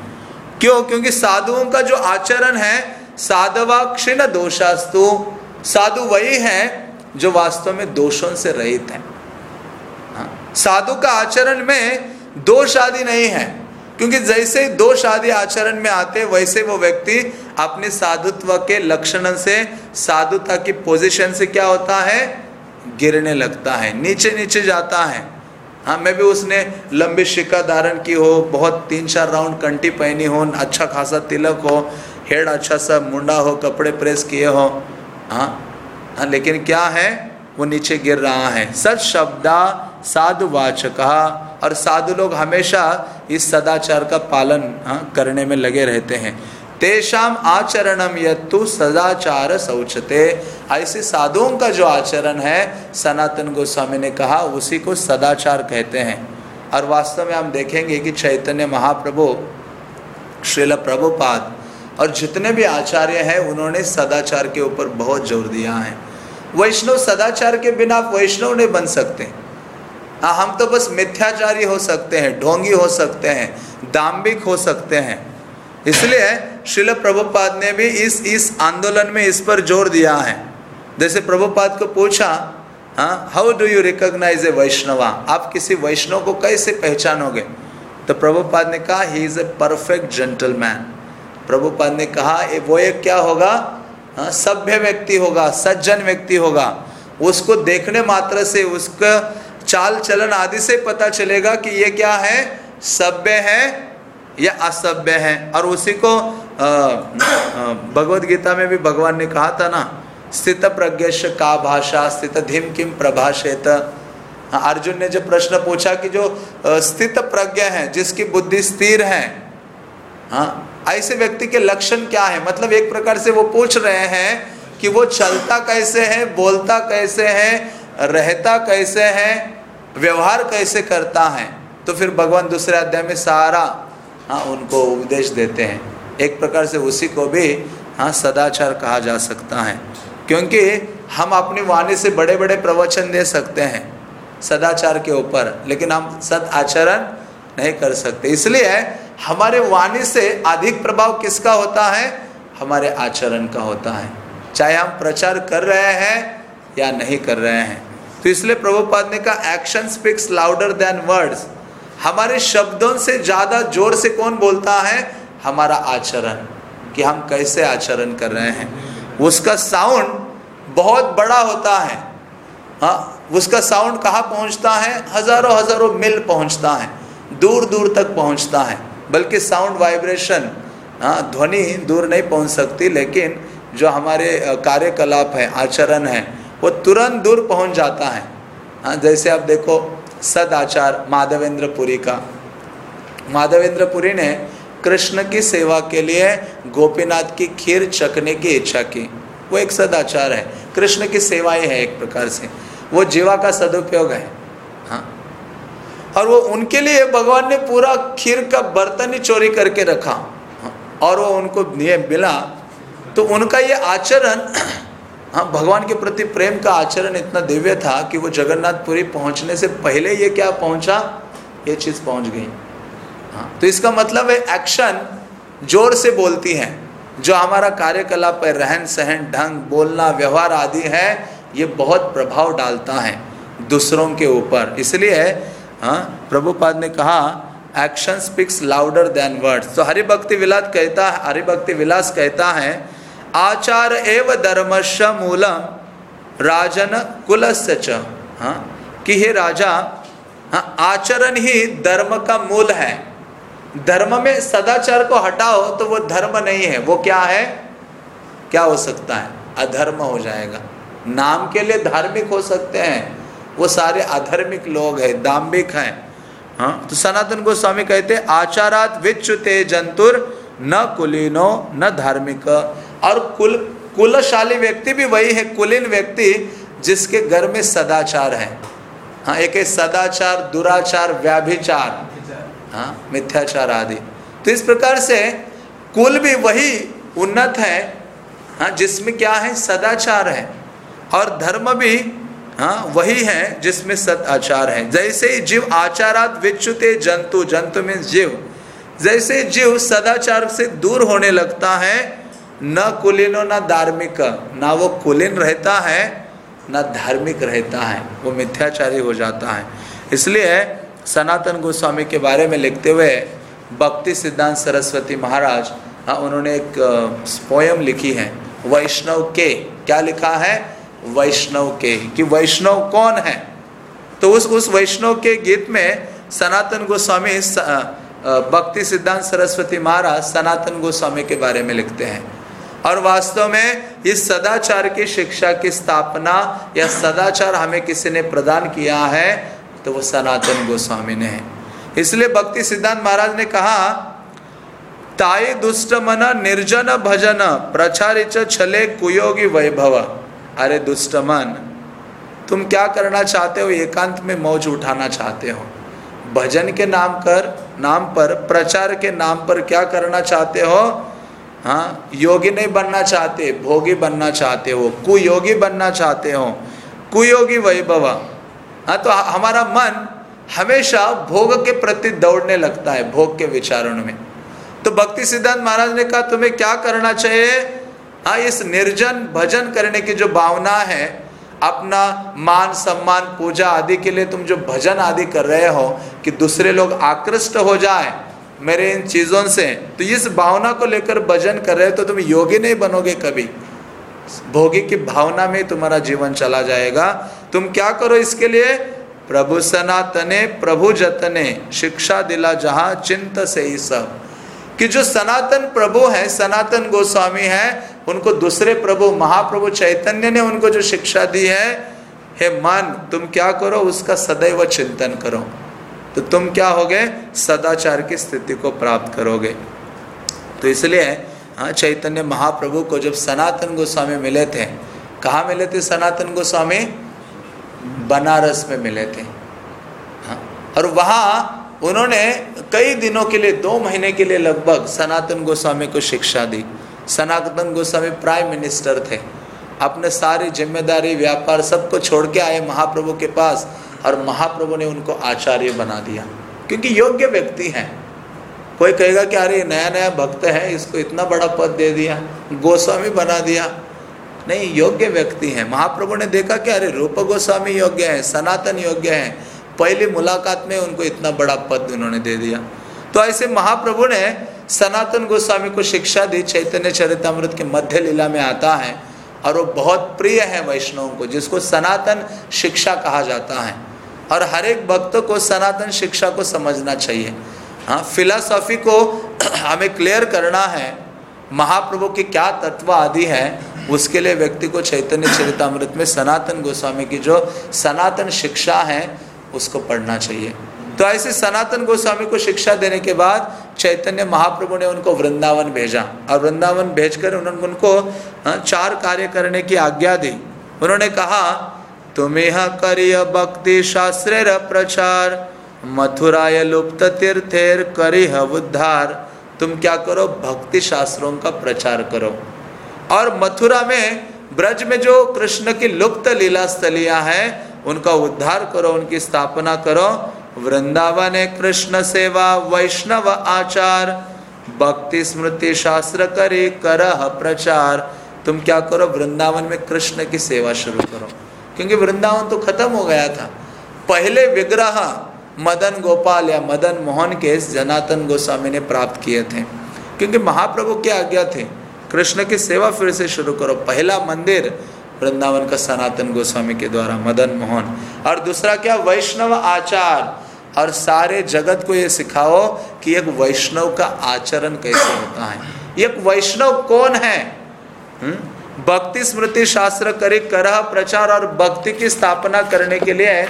क्यों? क्योंकि साधुओं का जो आचरण है साधवा क्षीण दोषास्तु। साधु वही है जो वास्तव में दोषों से रहित है। साधु का आचरण में दोष आदि नहीं है। क्योंकि जैसे ही दोष आदि आचरण में आते, वैसे वो व्यक्ति अपने साधुत्व के लक्षण से, साधुता की पोजीशन से क्या होता है? गिरने लगता है, नीचे नीचे जाता है। हाँ मैं भी उसने लंबी शिका धारण की हो, बहुत तीन चार राउंड कंटी पहनी हो अच्छा खासा तिलक हो, हेड अच्छा सा मुंडा हो, कपड़े प्रेस किए हो। हाँ हाँ लेकिन क्या है? वो नीचे गिर रहा है। सच शब्दा साधु वाचक और साधु लोग हमेशा इस सदाचार का पालन हाँ, करने में लगे रहते हैं। तेषाम आचरणम यत्तु सदाचार शौचते। ऐसे साधुओं का जो आचरण है सनातन गोस्वामी ने कहा उसी को सदाचार कहते हैं। और वास्तव में हम देखेंगे कि चैतन्य महाप्रभु श्रील प्रभुपाद और जितने भी आचार्य हैं उन्होंने सदाचार के ऊपर बहुत ज़ोर दिया है। वैष्णव सदाचार के बिना वैष्णव नहीं बन सकते। हाँ हम तो बस मिथ्याचारी हो सकते हैं ढोंगी हो सकते हैं दाम्बिक हो सकते हैं। इसलिए शिल प्रभुपाद ने भी इस इस आंदोलन में इस पर ज़ोर दिया है। जैसे प्रभुपाद को पूछा हाँ how do you recognise a Vaishnava? आप किसी वैष्णव को कैसे पहचानोगे? तो प्रभुपाद ने कहा he is a perfect gentleman Prabhupada ने कहा ए, वो एक क्या होगा? हाँ, सभ्य व्यक्ति होगा सज्जन व्यक्ति होगा। उसको देखने मात्र से उसका चाल चलन आदि से पता चलेगा कि ये क्या है? सभ्य है या असभ्य है? और उसी को भगवत गीता में भी भगवान ने कहा था ना, स्थित प्रज्ञ का भाषा, स्थित धीम किम प्रभाषित। अर्जुन ने जो प्रश्न पूछा कि जो स्थित प्रज्ञ है, जिसकी बुद्धि स्थिर है हाँ ऐसे व्यक्ति के लक्षण क्या है? मतलब एक प्रकार से वो पूछ रहे हैं कि वो चलता कैसे है, बोलता कैसे है, रहता कैसे है व्यवहार कैसे करता है तो फिर भगवान दूसरे अध्याय में सारा हाँ उनको उपदेश देते हैं। एक प्रकार से उसी को भी हाँ सदाचार कहा जा सकता है। क्योंकि हम अपनी वाणी से बड़े बड़े प्रवचन दे सकते हैं, सदाचार के ऊपर, लेकिन हम सद आचरण नहीं कर सकते। इसलिए हमारे वाणी से अधिक प्रभाव किसका होता है? हमारे आचरण का होता है। चाहे हम प्रचार कर रहे हैं या नहीं कर रहे हैं। तो इसलिए प्रभुपाद ने कहा action speaks louder than words हमारे शब्दों से ज़्यादा ज़ोर से कौन बोलता है? हमारा आचरण, कि हम कैसे आचरण कर रहे हैं। उसका साउंड बहुत बड़ा होता है। हाँ उसका साउंड कहाँ पहुँचता है? हज़ारों हज़ारों मिल पहुँचता है। दूर दूर तक पहुँचता है। बल्कि साउंड वाइब्रेशन हाँ ध्वनि दूर नहीं पहुँच सकती, लेकिन जो हमारे कार्यकलाप है, आचरण है वो तुरंत दूर पहुँच जाता है। हाँ जैसे आप देखो, सदाचार माधवेंद्र पुरी का। माधवेंद्र पुरी ने कृष्ण की सेवा के लिए गोपीनाथ की खीर चखने की इच्छा की। वो एक सदाचार है। कृष्ण की सेवा ही है एक प्रकार से। वो जीवा का सदुपयोग है। हाँ। और वो उनके लिए भगवान ने पूरा खीर का बर्तन ही चोरी करके रखा। और वो उनको मिला तो उनका ये आचरण हाँ भगवान के प्रति प्रेम का आचरण इतना दिव्य था कि वो जगन्नाथपुरी पहुँचने से पहले ये क्या पहुँचा? ये चीज़ पहुँच गई। हाँ तो इसका मतलब है एक्शन ज़ोर से बोलती है। जो हमारा कार्यकलाप है, रहन सहन, ढंग, बोलना, व्यवहार आदि है, ये बहुत प्रभाव डालता है दूसरों के ऊपर। इसलिए हाँ प्रभुपाद ने कहा action speaks louder than words तो हरिभक्ति विलास कहता है हरिभक्ति विलास कहता है आचार एव धर्मश मूल राजन च। हाँ कि हे राजा हाँ आचरण ही धर्म का मूल है। धर्म में सदाचार को हटाओ तो वो धर्म नहीं है। वो क्या है? क्या हो सकता है? अधर्म हो जाएगा। नाम के लिए धार्मिक हो सकते हैं। वो सारे अधर्मिक लोग हैं दाम्बिक हैं। हाँ तो सनातन गोस्वामी कहते आचारात विच्युते जंतुर, न कुलीनो, न धार्मिक। और कुल, कुलशाली व्यक्ति भी वही है, कुलीन व्यक्ति जिसके घर में सदाचार है। हाँ एक है सदाचार, दुराचार, व्याभिचार। हाँ मिथ्याचार आदि। तो इस प्रकार से कुल भी वही उन्नत है हाँ जिसमें क्या है, सदाचार है। और धर्म भी हाँ वही है जिसमें सत आचार है। जैसे ही जीव आचारात विच्युते जंतु जंतु में जीव। जैसे जीव सदाचार से दूर होने लगता है न कुलीनो न धार्मिक। ना वो कुलीन रहता है, ना धार्मिक रहता है। वो मिथ्याचारी हो जाता है। इसलिए सनातन गोस्वामी के बारे में लिखते हुए भक्ति सिद्धांत सरस्वती महाराज हाँ उन्होंने एक पोयम लिखी है, वैष्णव के। क्या लिखा है? वैष्णव के। कि वैष्णव कौन है? तो उस उस वैष्णव के गीत में सनातन गोस्वामी भक्ति सिद्धांत सरस्वती महाराज सनातन गोस्वामी के बारे में लिखते हैं। और वास्तव में इस सदाचार की शिक्षा की स्थापना या सदाचार हमें किसी ने प्रदान किया है तो वो सनातन गोस्वामी ने। है इसलिए भक्ति सिद्धांत महाराज ने कहा, ताई दुष्ट मन निर्जन भजन, प्रचारित छले कुयोगी वैभव। अरे दुष्ट मन, तुम क्या करना चाहते हो? एकांत में मौज उठाना चाहते हो। भजन के नाम कर, नाम पर, प्रचार के नाम पर क्या करना चाहते हो? हाँ योगी नहीं बनना चाहते, भोगी बनना चाहते हो। कुयोगी बनना चाहते हो। कुयोगी वैभव। हाँ तो हमारा मन हमेशा भोग के प्रति दौड़ने लगता है, भोग के विचारों में। तो भक्ति सिद्धांत महाराज ने कहा, तुम्हें क्या करना चाहिए? हाँ इस निर्जन भजन करने की जो भावना है, अपना मान सम्मान, पूजा आदि के लिए तुम जो भजन आदि कर रहे हो, कि दूसरे लोग आकृष्ट हो जाए मेरे इन चीज़ों से तो इस भावना को लेकर भजन कर रहे हो तो तुम योगी नहीं बनोगे कभी। भोगी की भावना में तुम्हारा जीवन चला जाएगा। तुम क्या करो इसके लिए? प्रभु सनातने, प्रभु जतने, शिक्षा दिला जहाँ चिंत से ही सब। कि जो सनातन प्रभु है, सनातन गोस्वामी है, उनको दूसरे प्रभु, महाप्रभु चैतन्य ने उनको जो शिक्षा दी है, हे मन, तुम क्या करो, उसका सदैव चिंतन करो। तो तुम क्या होगे? सदाचार की स्थिति को प्राप्त करोगे। तो इसलिए हाँ चैतन्य महाप्रभु को जब सनातन गोस्वामी मिले थे, कहाँ मिले थे सनातन गोस्वामी? बनारस में मिले थे। हाँ और वहाँ उन्होंने कई दिनों के लिए, दो महीने के लिए लगभग सनातन गोस्वामी को शिक्षा दी। सनातन गोस्वामी प्राइम मिनिस्टर थे। अपने सारी ज़िम्मेदारी, व्यापार सबको छोड़ के आए महाप्रभु के पास। और महाप्रभु ने उनको आचार्य बना दिया। क्योंकि योग्य व्यक्ति हैं। कोई कहेगा कि अरे नया नया भक्त है, इसको इतना बड़ा पद दे दिया, गोस्वामी बना दिया। नहीं, योग्य व्यक्ति हैं। महाप्रभु ने देखा कि अरे रूप गोस्वामी योग्य है, सनातन योग्य है। पहली मुलाकात में उनको इतना बड़ा पद उन्होंने दे दिया। तो ऐसे महाप्रभु ने सनातन गोस्वामी को शिक्षा दी, चैतन्य चरितमृत के मध्य लीला में आता है। और वो बहुत प्रिय है वैष्णवों को, जिसको सनातन शिक्षा कहा जाता है। और हर एक भक्त को सनातन शिक्षा को समझना चाहिए। हाँ फिलासॉफी को [clears throat] हमें क्लियर करना है महाप्रभु के क्या तत्व आदि है उसके लिए व्यक्ति को चैतन्य चरितमृत में सनातन गोस्वामी की जो सनातन शिक्षा है उसको पढ़ना चाहिए। तो ऐसे सनातन गोस्वामी को शिक्षा देने के बाद चैतन्य महाप्रभु ने उनको वृंदावन भेजा और वृंदावन भेजकर उन्होंने उनको हाँ, चार कार्य करने की आज्ञा दी। उन्होंने कहा तुम्हें करिय भक्ति शास्त्र प्रचार। मथुराय लुप्त तीर्थेर करिह उद्धार। तुम क्या करो? भक्ति शास्त्रों का प्रचार करो। और मथुरा में ब्रज में जो कृष्ण की लुप्त लीला स्थलियाँ हैं, उनका उद्धार करो, उनकी स्थापना करो। वृंदावन कृष्ण सेवा, वैष्णव आचार। भक्ति स्मृति शास्त्र करे कर प्रचार। तुम क्या करो? वृंदावन में कृष्ण की सेवा शुरू करो। क्योंकि वृंदावन तो खत्म हो गया था। पहले विग्रह मदन गोपाल या मदन मोहन के जनातन गोस्वामी ने प्राप्त किए थे। क्योंकि महाप्रभु के आज्ञा थे, कृष्ण की सेवा फिर से शुरू करो। पहला मंदिर वृंदावन का सनातन गोस्वामी के द्वारा, मदन मोहन। और दूसरा क्या, वैष्णव आचार। और सारे जगत को ये सिखाओ कि एक वैष्णव का आचरण कैसे होता है। एक वैष्णव कौन है? हम्म? भक्ति स्मृति शास्त्र करे करह प्रचार और भक्ति की स्थापना करने के लिए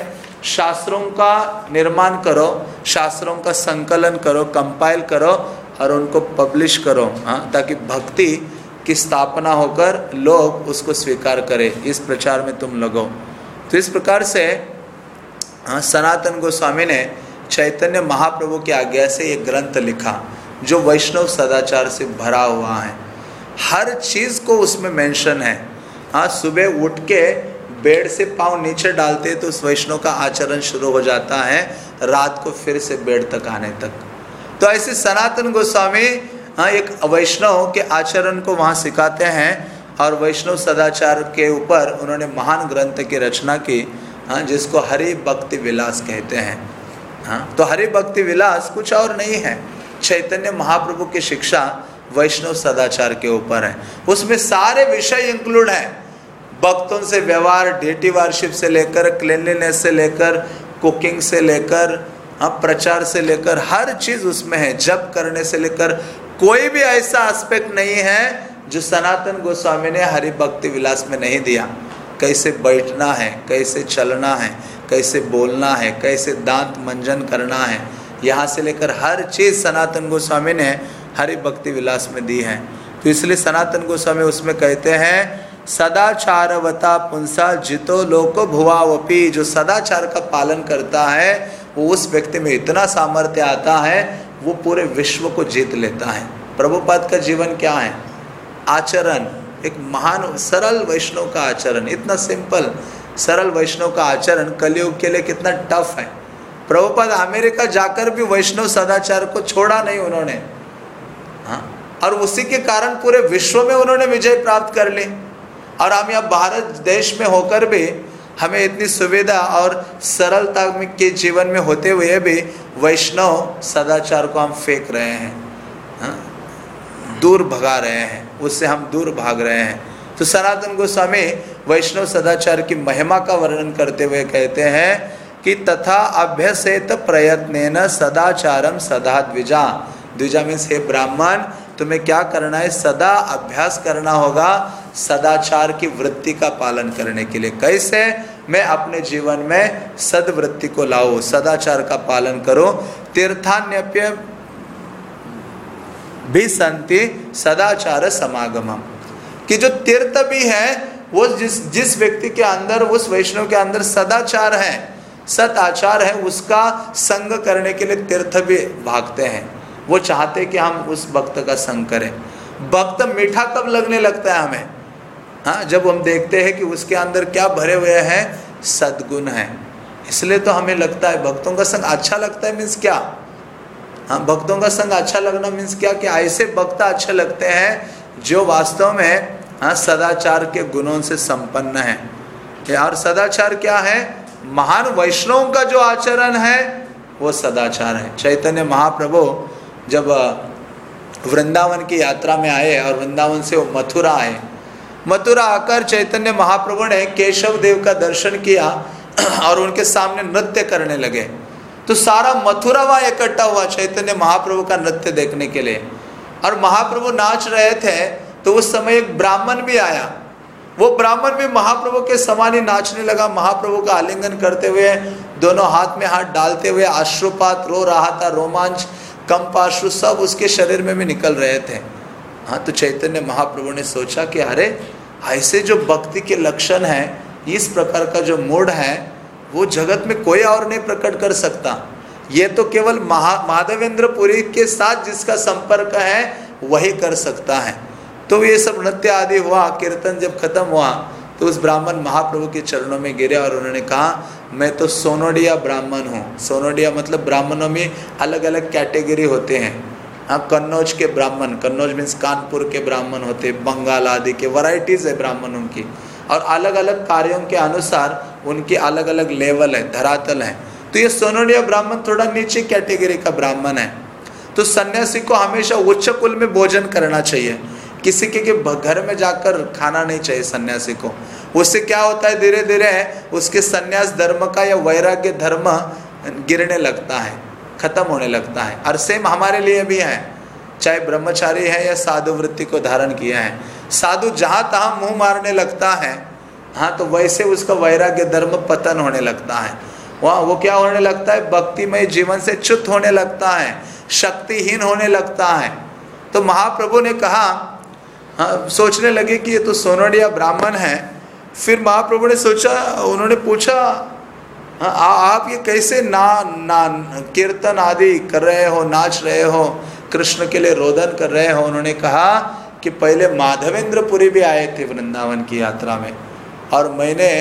शास्त्रों का निर्माण करो, शास्त्रों का संकलन करो कंपाइल करो और उनको पब्लिश करो हाँ ताकि भक्ति की स्थापना होकर लोग उसको स्वीकार करें। इस प्रचार में तुम लगो। तो इस प्रकार से हाँ सनातन गोस्वामी ने चैतन्य महाप्रभु की आज्ञा से ये ग्रंथ लिखा, जो वैष्णव सदाचार से भरा हुआ है। हर चीज़ को उसमें मेंशन है। हाँ सुबह उठ के बेड से पाँव नीचे डालते तो उस वैष्णव का आचरण शुरू हो जाता है, रात को फिर से बेड तक आने तक। तो ऐसे सनातन गोस्वामी हाँ एक वैष्णव के आचरण को वहाँ सिखाते हैं और वैष्णव सदाचार के ऊपर उन्होंने महान ग्रंथ की रचना की हाँ जिसको हरि भक्ति विलास कहते हैं। हाँ तो हरि भक्ति विलास कुछ और नहीं है। चैतन्य महाप्रभु की शिक्षा वैष्णव सदाचार के ऊपर है। उसमें सारे विषय इंक्लूड हैं। भक्तों से व्यवहार डेटी वारशिप से लेकर क्लिनलीनेस से लेकर कुकिंग से लेकर हाँ प्रचार से लेकर, हर चीज़ उसमें है। जब करने से लेकर, कोई भी ऐसा एस्पेक्ट नहीं है जो सनातन गोस्वामी ने हरि भक्ति विलास में नहीं दिया। कैसे बैठना है, कैसे चलना है, कैसे बोलना है, कैसे दांत मंजन करना है, यहाँ से लेकर हर चीज़ सनातन गोस्वामी ने हरि भक्ति विलास में दी है। तो इसलिए सनातन गोस्वामी उसमें कहते हैं, सदाचारवता पुंसा जितो लोको भुवावपी। जो सदाचार का पालन करता है, वो उस व्यक्ति में इतना सामर्थ्य आता है, वो पूरे विश्व को जीत लेता है। प्रभुपाद का जीवन क्या है? आचरण, एक महान, सरल वैष्णव का आचरण। इतना सिंपल, सरल वैष्णव का आचरण कलयुग के लिए कितना टफ है। प्रभुपाद, अमेरिका जाकर भी वैष्णव सदाचार को छोड़ा नहीं उन्होंने। हाँ? और उसी के कारण पूरे विश्व में उन्होंने विजय प्राप्त कर ली। और हम यहाँ भारत देश में होकर भी हमें इतनी सुविधा और सरलता के जीवन में होते हुए भी वैष्णव सदाचार को हम फेंक रहे हैं हाँ? दूर भगा रहे हैं, उससे हम दूर भाग रहे हैं। तो सनातन गोस्वामी वैष्णव सदाचार की महिमा का वर्णन करते हुए कहते हैं कि तथा अभ्यसेत प्रयत्न सदाचारम सदा द्विजा। द्विजा मीन्स हे ब्राह्मण, तुम्हें क्या करना है? सदा अभ्यास करना होगा, सदाचार की वृत्ति का पालन करने के लिए। कैसे? मैं अपने जीवन में सदवृत्ति को लाओ सदाचार का पालन करो। तीर्थान्यप्य भी संति सदाचार समागम कि जो तीर्थ भी है, वो जिस जिस व्यक्ति के अंदर, उस वैष्णव के अंदर सदाचार है सत आचार है, उसका संग करने के लिए तीर्थ भी भागते हैं। वो चाहते कि हम उस भक्त का संग करें। भक्त मीठा कब लगने लगता है हमें। हाँ जब हम देखते हैं कि उसके अंदर क्या भरे हुए हैं, सदगुण है। इसलिए तो हमें लगता है भक्तों का संग अच्छा लगता है मीन्स क्या? हाँ भक्तों का संग अच्छा लगना मीन्स क्या कि ऐसे भक्त अच्छे लगते हैं जो वास्तव में हाँ सदाचार के गुणों से संपन्न है। यार सदाचार क्या है? महान वैष्णव का जो आचरण है, वो सदाचार है। चैतन्य महाप्रभु जब वृंदावन की यात्रा में आए और वृंदावन से वो मथुरा आए। मथुरा आकर चैतन्य महाप्रभु ने केशव देव का दर्शन किया [clears throat] और उनके सामने नृत्य करने लगे। तो सारा मथुरा वहाँ इकट्ठा हुआ चैतन्य महाप्रभु का नृत्य देखने के लिए। और महाप्रभु नाच रहे थे तो उस समय एक ब्राह्मण भी आया। वो ब्राह्मण भी महाप्रभु के समान ही नाचने लगा। महाप्रभु का आलिंगन करते हुए दोनों हाथ में हाथ डालते हुए आश्रुपात, रो रहा था, रोमांच कंपाश्रु सब उसके शरीर में भी निकल रहे थे। हाँ तो चैतन्य महाप्रभु ने सोचा कि अरे, ऐसे जो भक्ति के लक्षण हैं, इस प्रकार का जो मूड है, वो जगत में कोई और नहीं प्रकट कर सकता। ये तो केवल महा माधवेंद्र पुरी के साथ जिसका संपर्क है, वही कर सकता है। तो ये सब नृत्य आदि हुआ, कीर्तन जब खत्म हुआ तो उस ब्राह्मण महाप्रभु के चरणों में गिरे और उन्होंने कहा, मैं तो सोनोडिया ब्राह्मण हूँ। सोनोडिया मतलब ब्राह्मणों में अलग अलग कैटेगरी होते हैं। हाँ कन्नौज के ब्राह्मण, कन्नौज मीन्स कानपुर के ब्राह्मण होते, बंगाल आदि के वराइटीज़ है ब्राह्मणों की और अलग अलग कार्यों के अनुसार उनके अलग अलग लेवल है, धरातल है। तो ये सोनोडिया ब्राह्मण थोड़ा नीचे कैटेगरी का ब्राह्मण है। तो सन्यासी को हमेशा उच्च कुल में भोजन करना चाहिए। किसी के, के घर में जाकर खाना नहीं चाहिए सन्यासी को। उससे क्या होता है धीरे धीरे उसके सन्यास धर्म का या वैराग्य धर्म गिरने लगता है खत्म होने लगता है। और सेम हमारे लिए भी है। चाहे ब्रह्मचारी है या साधु वृत्ति को धारण किया है। साधु जहाँ तहाँ मुँह मारने लगता है हाँ तो वैसे उसका वैराग्य धर्म पतन होने लगता है। वहाँ वो क्या होने लगता है भक्तिमय जीवन से च्युत होने लगता है शक्तिहीन होने लगता है। तो महाप्रभु ने कहा हाँ सोचने लगे कि ये तो सोनोडिया ब्राह्मण है। फिर महाप्रभु ने सोचा, उन्होंने पूछा हाँ आप ये कैसे ना ना, कीर्तन आदि कर रहे हो, नाच रहे हो, कृष्ण के लिए रोदन कर रहे हो? उन्होंने कहा कि पहले माधवेंद्रपुरी भी आए थे वृंदावन की यात्रा में, और मैंने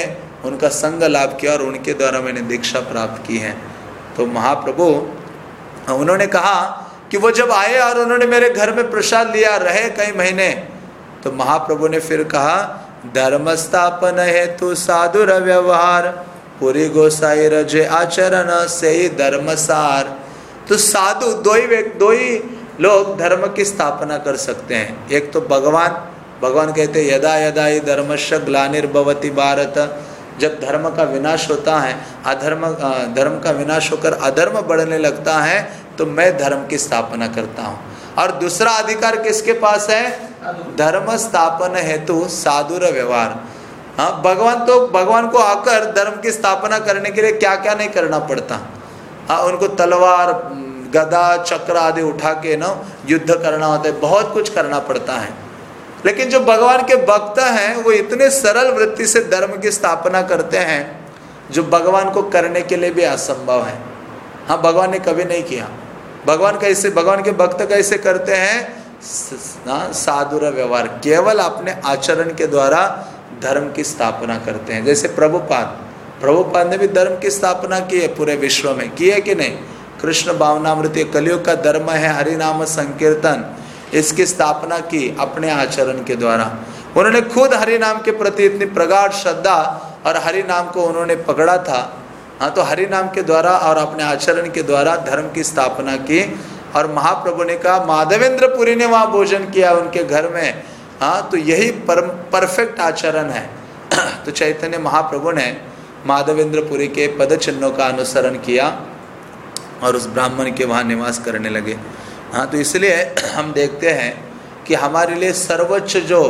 उनका संग लाभ किया और उनके द्वारा मैंने दीक्षा प्राप्त की है। तो महाप्रभु, उन्होंने कहा कि वो जब आए और उन्होंने मेरे घर में प्रसाद लिया, रहे कई महीने तो महाप्रभु ने फिर कहा धर्म स्थापन हेतु साधुर व्यवहार, पूरी गोसाई रजे आचरण से ही धर्मसार तो साधु, दो ही दो ही लोग धर्म की स्थापना कर सकते हैं। एक तो भगवान भगवान कहते यदा यदा ही धर्मश ग्लानिर्भवती भारत। जब धर्म का विनाश होता है, अधर्म धर्म का विनाश होकर अधर्म बढ़ने लगता है तो मैं धर्म की स्थापना करता हूँ। और दूसरा अधिकार किसके पास है? धर्म स्थापन हेतु साधुर व्यवहार। हाँ भगवान तो भगवान को आकर धर्म की स्थापना करने के लिए क्या क्या नहीं करना पड़ता। हाँ उनको तलवार, गदा, चक्र आदि उठा के ना युद्ध करना होता है, बहुत कुछ करना पड़ता है। लेकिन जो भगवान के भक्त हैं, वो इतने सरल वृत्ति से धर्म की स्थापना करते हैं, जो भगवान को करने के लिए भी असंभव है। हाँ भगवान ने कभी नहीं किया। भगवान कैसे, भगवान के भक्त कैसे करते हैं? साधुर व्यवहार। केवल अपने आचरण के द्वारा धर्म की स्थापना करते हैं। जैसे प्रभुपाद। प्रभुपाद ने भी धर्म की स्थापना की है पूरे विश्व में। की है कि नहीं? कृष्ण भावनामृत कलयुग का धर्म है, हरिनाम संकीर्तन। इसकी स्थापना की अपने आचरण के द्वारा। उन्होंने खुद हरि नाम के प्रति इतनी प्रगाढ़ श्रद्धा और हरि नाम को उन्होंने पकड़ा था। हाँ तो हरि नाम के द्वारा और अपने आचरण के द्वारा धर्म की स्थापना की और महाप्रभु ने कहा माधवेंद्रपुरी ने वहाँ भोजन किया उनके घर में। हाँ तो यही पर, परफेक्ट आचरण है। [clears throat] तो चैतन्य महाप्रभु ने माधवेंद्रपुरी के पद चिन्हों का अनुसरण किया और उस ब्राह्मण के वहाँ निवास करने लगे। हाँ तो इसलिए [clears throat] हम देखते हैं कि हमारे लिए सर्वोच्च जो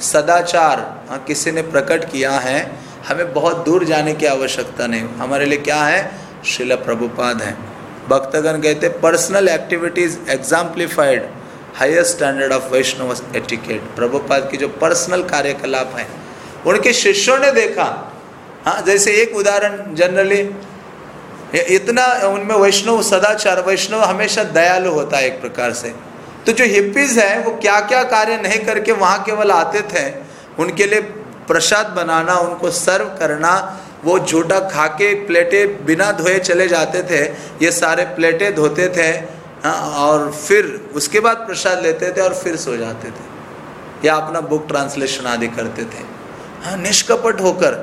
सदाचार हाँ किसी ने प्रकट किया है हमें बहुत दूर जाने की आवश्यकता नहीं। हमारे लिए क्या है? शिला प्रभुपाद है। भक्तगण कहते personal activities exemplified highest standard of Vaishnav etiquette Prabhupada की जो पर्सनल कार्यकलाप हैं, उनके शिष्यों ने देखा। हाँ जैसे एक उदाहरण जनरली इतना उनमें वैष्णव, सदाचार, वैष्णव हमेशा दयालु होता है एक प्रकार से। तो जो हिप्पीज हैं, वो क्या क्या कार्य नहीं करके वहाँ केवल आते थे, उनके लिए प्रसाद बनाना, उनको सर्व करना, वो झूठा खा के प्लेटें बिना धोए चले जाते थे, ये सारे प्लेटें धोते थे हाँ और फिर उसके बाद प्रसाद लेते थे और फिर सो जाते थे, या अपना बुक ट्रांसलेशन आदि करते थे। हाँ निष्कपट होकर।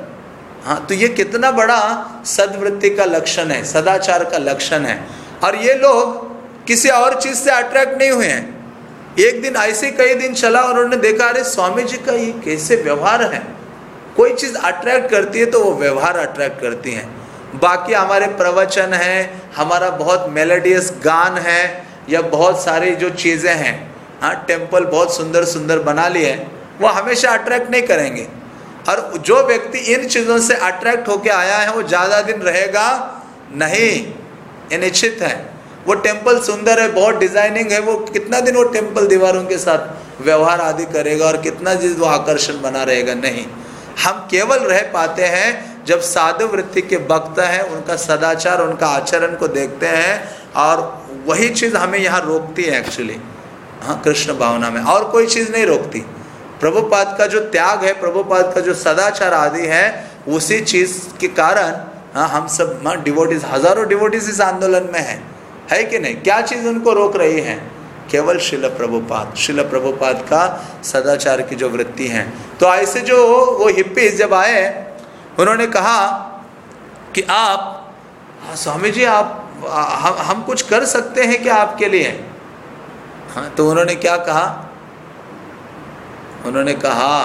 हाँ तो ये कितना बड़ा सदवृत्ति का लक्षण है, सदाचार का लक्षण है। और ये लोग किसी और चीज़ से अट्रैक्ट नहीं हुए हैं। एक दिन ऐसे कई दिन चला और उन्होंने देखा, अरे स्वामी जी का ये कैसे व्यवहार है? कोई चीज़ अट्रैक्ट करती है तो वो व्यवहार अट्रैक्ट करती है। बाकी हमारे प्रवचन है, हमारा बहुत मेलोडियस गान है, या बहुत सारी जो चीज़ें हैं हाँ टेंपल बहुत सुंदर सुंदर बना लिए हैं, वो हमेशा अट्रैक्ट नहीं करेंगे। और जो व्यक्ति इन चीज़ों से अट्रैक्ट होके आया है, वो ज़्यादा दिन रहेगा नहीं, ये निश्चित है। वो टेंपल सुंदर है, बहुत डिज़ाइनिंग है, वो कितना दिन वो टेंपल दीवारों के साथ व्यवहार आदि करेगा और कितना दिन वो आकर्षण बना रहेगा? नहीं। हम केवल रह पाते हैं जब साधु वृत्ति के भक्त हैं, उनका सदाचार, उनका आचरण को देखते हैं और वही चीज़ हमें यहाँ रोकती है एक्चुअली हाँ कृष्ण भावना में। और कोई चीज़ नहीं रोकती। प्रभुपाद का जो त्याग है, प्रभुपाद का जो सदाचार आदि है, उसी चीज़ के कारण हाँ हम सब हाँ डिवोटिस हज़ारों डिवोटिस इस आंदोलन में है। है कि नहीं? क्या चीज़ उनको रोक रही है? केवल शिल प्रभुपाद। शिल प्रभुपाद का सदाचार की जो वृत्ति है। तो ऐसे जो वो हिप्पीज जब आए, उन्होंने कहा कि आप हाँ स्वामी जी आप, हम हम कुछ कर सकते हैं क्या आपके लिए? हाँ तो उन्होंने क्या कहा? उन्होंने कहा,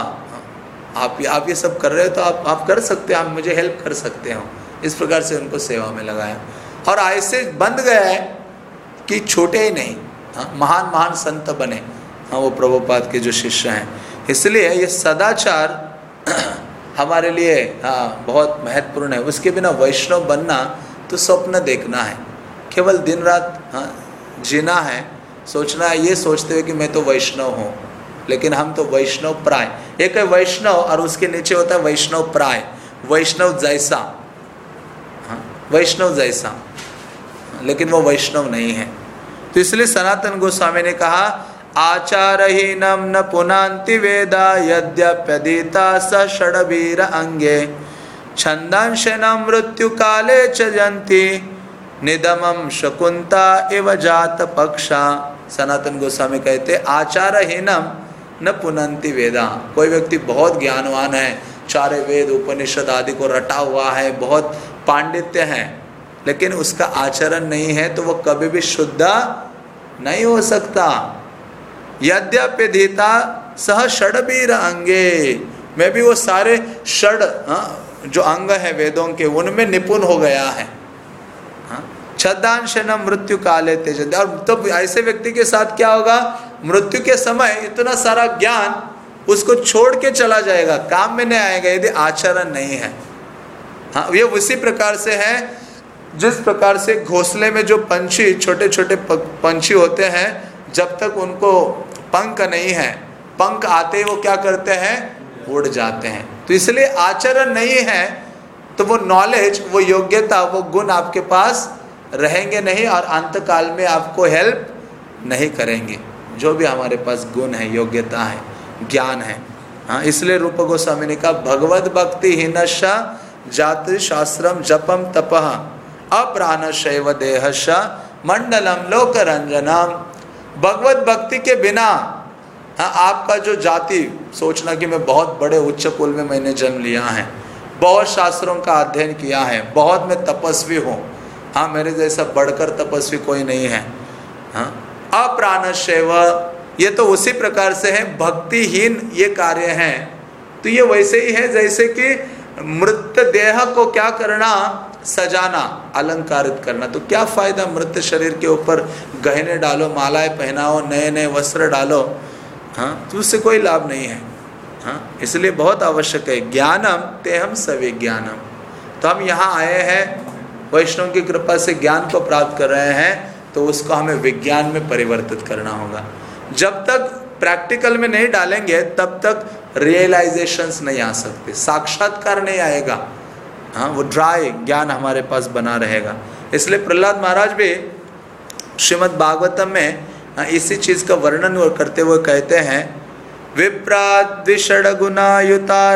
आप आप ये सब कर रहे हो तो आप आप कर सकते हैं, आप मुझे हेल्प कर सकते हो। इस प्रकार से उनको सेवा में लगाया। और ऐसे बंद गया है कि छोटे ही नहीं हाँ महान महान संत बने हाँ वो प्रभुपाद के जो शिष्य हैं। इसलिए ये सदाचार [clears throat] हमारे लिए हाँ बहुत महत्वपूर्ण है। उसके बिना वैष्णव बनना तो स्वप्न देखना है। केवल दिन रात हाँ जीना है, सोचना है, ये सोचते हुए कि मैं तो वैष्णव हूँ, लेकिन हम तो वैष्णव प्राय। एक है वैष्णव और उसके नीचे होता है वैष्णव प्राय। वैष्णव जैसा हाँ वैष्णव जैसा। लेकिन वो वैष्णव नहीं है। तो इसलिए सनातन गोस्वामी ने कहा, आचारहीनम न पुनाति वेदा यद्यप्यदीता स षडवीर अंगे। छंदांश न मृत्यु काले च जंती निदमम शकुंता एव जात पक्षा। सनातन गोस्वामी कहते, आचारहीनम न पुनंति वेदा। कोई व्यक्ति बहुत ज्ञानवान है, चारे वेद, उपनिषद आदि को रटा हुआ है, बहुत पांडित्य है। लेकिन उसका आचरण नहीं है तो वह कभी भी शुद्ध नहीं हो सकता। यद्यपिधिता सह षडबीर अंगे में भी वो सारे षड हाँ, जो अंग है वेदों के उनमें निपुण हो गया है। हाँ, छदांश न मृत्यु काले तेज और तो ऐसे व्यक्ति के साथ क्या होगा? मृत्यु के समय इतना सारा ज्ञान उसको छोड़ के चला जाएगा काम में नहीं आएगा यदि आचरण नहीं है। हाँ ये उसी प्रकार से है जिस प्रकार से घोंसले में जो पंछी छोटे छोटे पंछी होते हैं, जब तक उनको पंख नहीं है, पंख आते ही वो क्या करते हैं? उड़ जाते हैं। तो इसलिए आचरण नहीं है तो वो नॉलेज वो योग्यता, वो गुण आपके पास रहेंगे नहीं और अंतकाल में आपको हेल्प नहीं करेंगे। जो भी हमारे पास गुण है, योग्यता है, ज्ञान है हाँ इसलिए रूप गोस्वामी ने कहा भगवत भक्ति हिनशा जाति शास्त्रम जपम तपह अप्राण शैव देहश मंडलम लोक रंजनम भगवत भक्ति के बिना हाँ आपका जो जाति, सोचना कि मैं बहुत बड़े उच्च कुल में मैंने जन्म लिया है, बहुत शास्त्रों का अध्ययन किया है, बहुत मैं तपस्वी हूँ। हाँ मेरे जैसा बढ़कर तपस्वी कोई नहीं है। हाँ अप्राण शैव ये तो उसी प्रकार से है, भक्तिहीन ये कार्य है। तो ये वैसे ही है, जैसे कि मृत देह को क्या करना सजाना, अलंकारित करना। तो क्या फ़ायदा मृत शरीर के ऊपर गहने डालो, मालाएँ पहनाओ नए नए वस्त्र डालो? हाँ तो उससे कोई लाभ नहीं है। हाँ इसलिए बहुत आवश्यक है। ज्ञानम ते हम सभी ज्ञानम। तो हम यहाँ आए हैं, वैष्णव की कृपा से ज्ञान को प्राप्त कर रहे हैं तो उसको हमें विज्ञान में परिवर्तित करना होगा। जब तक प्रैक्टिकल में नहीं डालेंगे, तब तक रियलाइजेशंस नहीं आ सकते। साक्षात्कार नहीं आएगा। हाँ वो ड्राई ज्ञान हमारे पास बना रहेगा। इसलिए प्रहलाद महाराज भी श्रीमद् भागवतम में हाँ, इसी चीज़ का वर्णन करते हुए कहते हैं विप्राद्विषड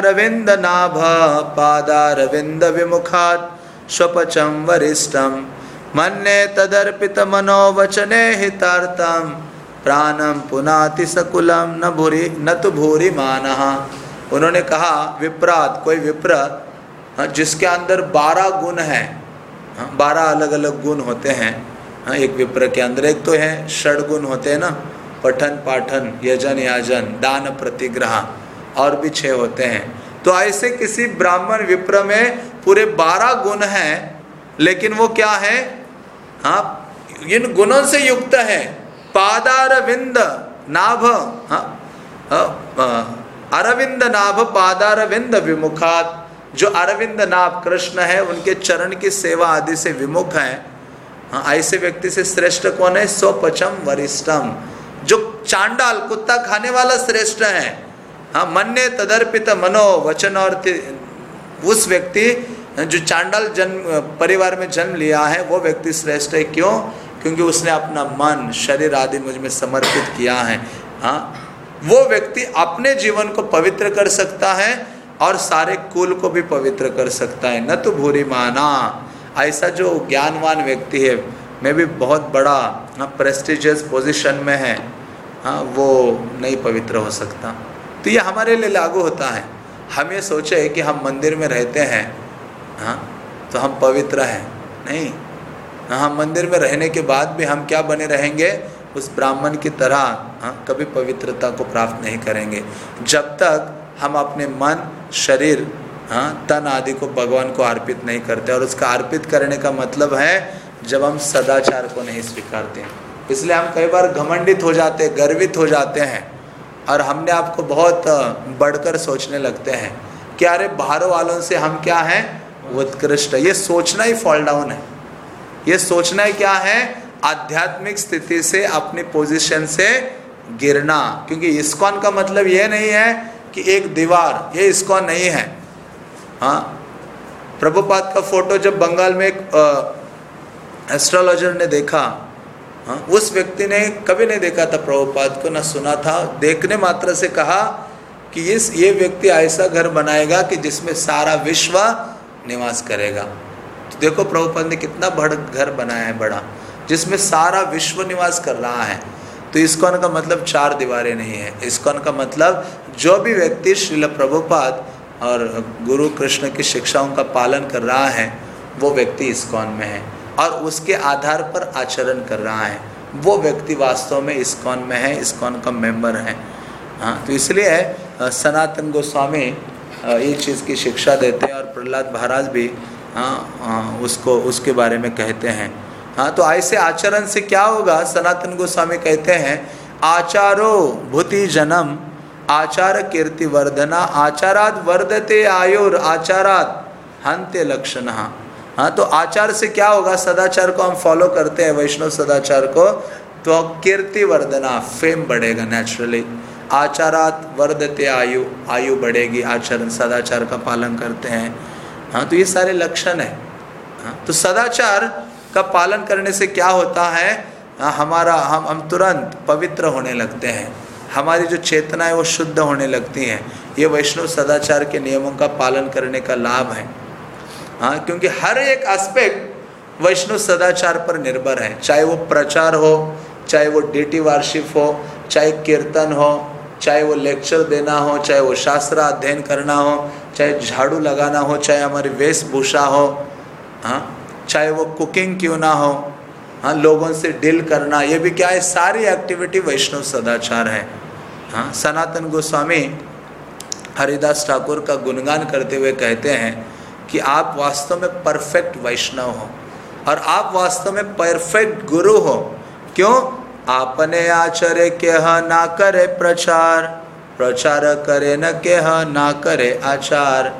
रविंद नाभ पादारविंद विमुखात स्वपचम वरिष्ठम मन्ने तदर्पित मनोवचने हितार्थम प्राणम पुनाति सकुलम न भूरी न तो भूरी मान उन्होंने कहा विप्रात कोई विप्र हाँ, जिसके अंदर बारह गुण हैं। हाँ, बारह अलग अलग गुण होते हैं। हाँ एक विप्र के अंदर एक तो है षड गुण होते हैं ना पठन पाठन यजन याजन दान प्रतिग्रह और भी छह होते हैं। तो ऐसे किसी ब्राह्मण विप्र में पूरे बारह गुण हैं लेकिन वो क्या है? हाँ इन गुणों से युक्त है। पादार विंद नाभ हाँ, अरविंद नाभ पादारविंद विमुखात। जो अरविंद नाभ कृष्ण है, उनके चरण की सेवा आदि से विमुख है। हाँ ऐसे व्यक्ति से श्रेष्ठ कौन है? स्वपचम वरिष्ठम। जो चांडाल, कुत्ता खाने वाला श्रेष्ठ है। हाँ मन्य तदर्पित मनो वचन और उस व्यक्ति, जो चांडाल जन्म, परिवार में जन्म लिया है, वो व्यक्ति श्रेष्ठ है। क्यों? क्योंकि उसने अपना मन, शरीर आदि मुझमें समर्पित किया है। हाँ वो व्यक्ति अपने जीवन को पवित्र कर सकता है और सारे कुल को भी पवित्र कर सकता है। न तो भूरी माना। ऐसा जो ज्ञानवान व्यक्ति है, मैं भी बहुत बड़ा प्रेस्टिजियस पोजीशन में है हाँ वो नहीं पवित्र हो सकता। तो ये हमारे लिए लागू होता है। हम ये सोचे कि हम मंदिर में रहते हैं हाँ तो हम पवित्र हैं। नहीं हाँ मंदिर में रहने के बाद भी हम क्या बने रहेंगे? उस ब्राह्मण की तरह हाँ कभी पवित्रता को प्राप्त नहीं करेंगे। जब तक हम अपने मन, शरीर हाँ तन आदि को भगवान को अर्पित नहीं करते और उसका अर्पित करने का मतलब है जब हम सदाचार को नहीं स्वीकारते इसलिए हम कई बार घमंडित हो जाते गर्वित हो जाते हैं और हमने आपको बहुत बढ़कर सोचने लगते हैं कि अरे बाहरों वालों से हम क्या हैं? उत्कृष्ट ये सोचना ही फॉल डाउन है। ये सोचना ही क्या है? आध्यात्मिक स्थिति से, अपनी पोजीशन से गिरना। क्योंकि इस्कॉन का मतलब ये नहीं है कि एक दीवार, ये इस्कॉन नहीं है। हाँ? प्रभुपाद का फ़ोटो जब बंगाल में एक एस्ट्रोलॉजर ने देखा हाँ? उस व्यक्ति ने कभी नहीं देखा था प्रभुपाद को, ना सुना था। देखने मात्र से कहा कि इस, ये व्यक्ति ऐसा घर बनाएगा कि जिसमें सारा विश्व निवास करेगा। तो देखो प्रभुपाद ने कितना बड़ घर बनाया है, बड़ा। जिसमें सारा विश्व निवास कर रहा है। तो इसकॉन का मतलब चार दीवारें नहीं है। इसकॉन का मतलब जो भी व्यक्ति श्रील प्रभुपाद और गुरु कृष्ण की शिक्षाओं का पालन कर रहा है, वो व्यक्ति इस्कॉन में है? और उसके आधार पर आचरण कर रहा है। वो व्यक्ति वास्तव में इस्कॉन में है इस्कॉन का मेंबर है। हाँ तो इसलिए सनातन गोस्वामी ये चीज़ की शिक्षा देते हैं और प्रहलाद महाराज भी हाँ उसको, उसके बारे में कहते हैं। हाँ तो ऐसे आचरण से क्या होगा? सनातन गोस्वामी कहते हैं, आचारो भूति जन्म, आचार कीर्ति वर्धना आचारात वर्धते आयुर आचारात हंत्य लक्षण। हाँ तो आचार से क्या होगा? सदाचार को हम फॉलो करते हैं, वैष्णव सदाचार को तो कीर्ति वर्धना फेम बढ़ेगा नेचुरली आचारात वर्धते आयु आयु बढ़ेगी आचरण, सदाचार का पालन करते हैं। हाँ तो ये सारे लक्षण है। हाँ तो सदाचार का पालन करने से क्या होता है? हाँ, हमारा हम हम तुरंत पवित्र होने लगते हैं। हमारी जो चेतना है वो शुद्ध होने लगती हैं। ये वैष्णव सदाचार के नियमों का पालन करने का लाभ है। हाँ क्योंकि हर एक एस्पेक्ट वैष्णव सदाचार पर निर्भर है। चाहे वो प्रचार हो चाहे वो डेटी वार्षिप हो चाहे कीर्तन हो चाहे वो लेक्चर देना हो चाहे वो शास्त्र अध्ययन करना हो चाहे झाड़ू लगाना हो चाहे हमारी वेशभूषा हो। हाँ चाहे वो कुकिंग क्यों ना हो हाँ लोगों से डील करना, ये भी क्या है, सारी एक्टिविटी वैष्णव सदाचार है। हाँ सनातन गोस्वामी हरिदास ठाकुर का गुणगान करते हुए कहते हैं कि आप वास्तव में परफेक्ट वैष्णव हो और आप वास्तव में परफेक्ट गुरु हो। क्यों? आपने आचरे के ना करे प्रचार प्रचार करे न के ना करे आचार।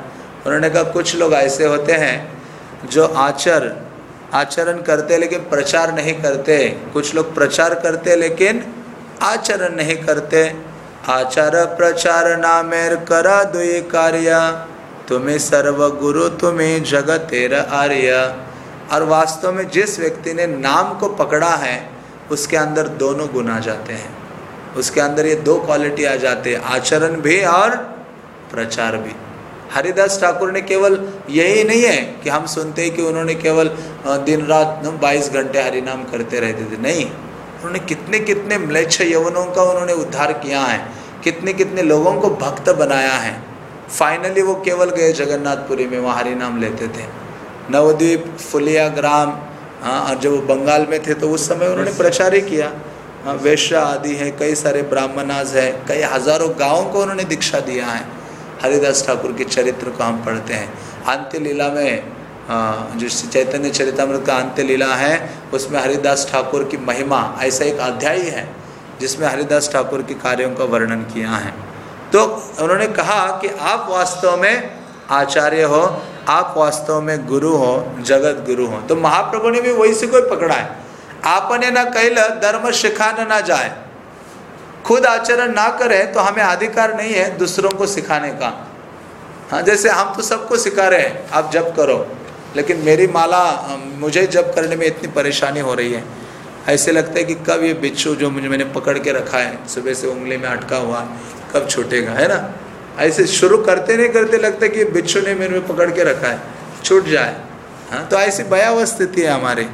उन्होंने कहा, कुछ लोग ऐसे होते हैं जो आचर, आचरण करते लेकिन प्रचार नहीं करते। कुछ लोग प्रचार करते लेकिन आचरण नहीं करते। आचार प्रचार नामेर करा दुई कार्य। तुम्हें सर्व गुरु तुम्हें जगत तेरा आर्य। और वास्तव में जिस व्यक्ति ने नाम को पकड़ा है, उसके अंदर दोनों गुण आ जाते हैं। उसके अंदर ये दो क्वालिटी आ जाते हैं, आचरण भी और प्रचार भी। हरिदास ठाकुर ने केवल यही नहीं है कि हम सुनते हैं कि उन्होंने केवल दिन रात बाईस घंटे हरिनाम करते रहते थे। नहीं उन्होंने कितने कितने म्लेच्छ यवनों का उन्होंने उद्धार किया है कितने कितने लोगों को भक्त बनाया है। फाइनली वो केवल गए जगन्नाथपुरी में वहाँ हरिनाम लेते थे। नवद्वीप फुलिया ग्राम हाँ और जब वो बंगाल में थे तो उस समय उन्होंने प्रचार ही किया। हाँ वैश्या आदि है कई सारे ब्राह्मणाज है कई हज़ारों गाँवों को उन्होंने दीक्षा दिया है। हरिदास ठाकुर के चरित्र को हम पढ़ते हैं। अंत्य लीला में जो चैतन्य चरितमृत का अंत्य लीला है, उसमें हरिदास ठाकुर की महिमा, ऐसा एक अध्याय है, जिसमें हरिदास ठाकुर के कार्यों का वर्णन किया है। तो उन्होंने कहा कि आप वास्तव में आचार्य हो, आप वास्तव में गुरु हो, जगत गुरु हो। तो महाप्रभु ने भी वही से कोई पकड़ा है। आपने ना कहल, धर्म सिखाना ना जाए। खुद आचरण ना करें तो हमें अधिकार नहीं है दूसरों को सिखाने का। हाँ जैसे हम तो सबको सिखा रहे हैं, आप जब करो। लेकिन मेरी माला मुझे जब करने में इतनी परेशानी हो रही है, ऐसे लगता है कि कब ये बिच्छू जो मुझे, मैंने पकड़ के रखा है, सुबह से उंगली में अटका हुआ, कब छूटेगा, है ना? ऐसे शुरू करते नहीं करते लगता है कि बिच्छू ने मेरे में पकड़ के रखा है, छूट जाए। हाँ तो ऐसी भयावह स्थिति है हमारी।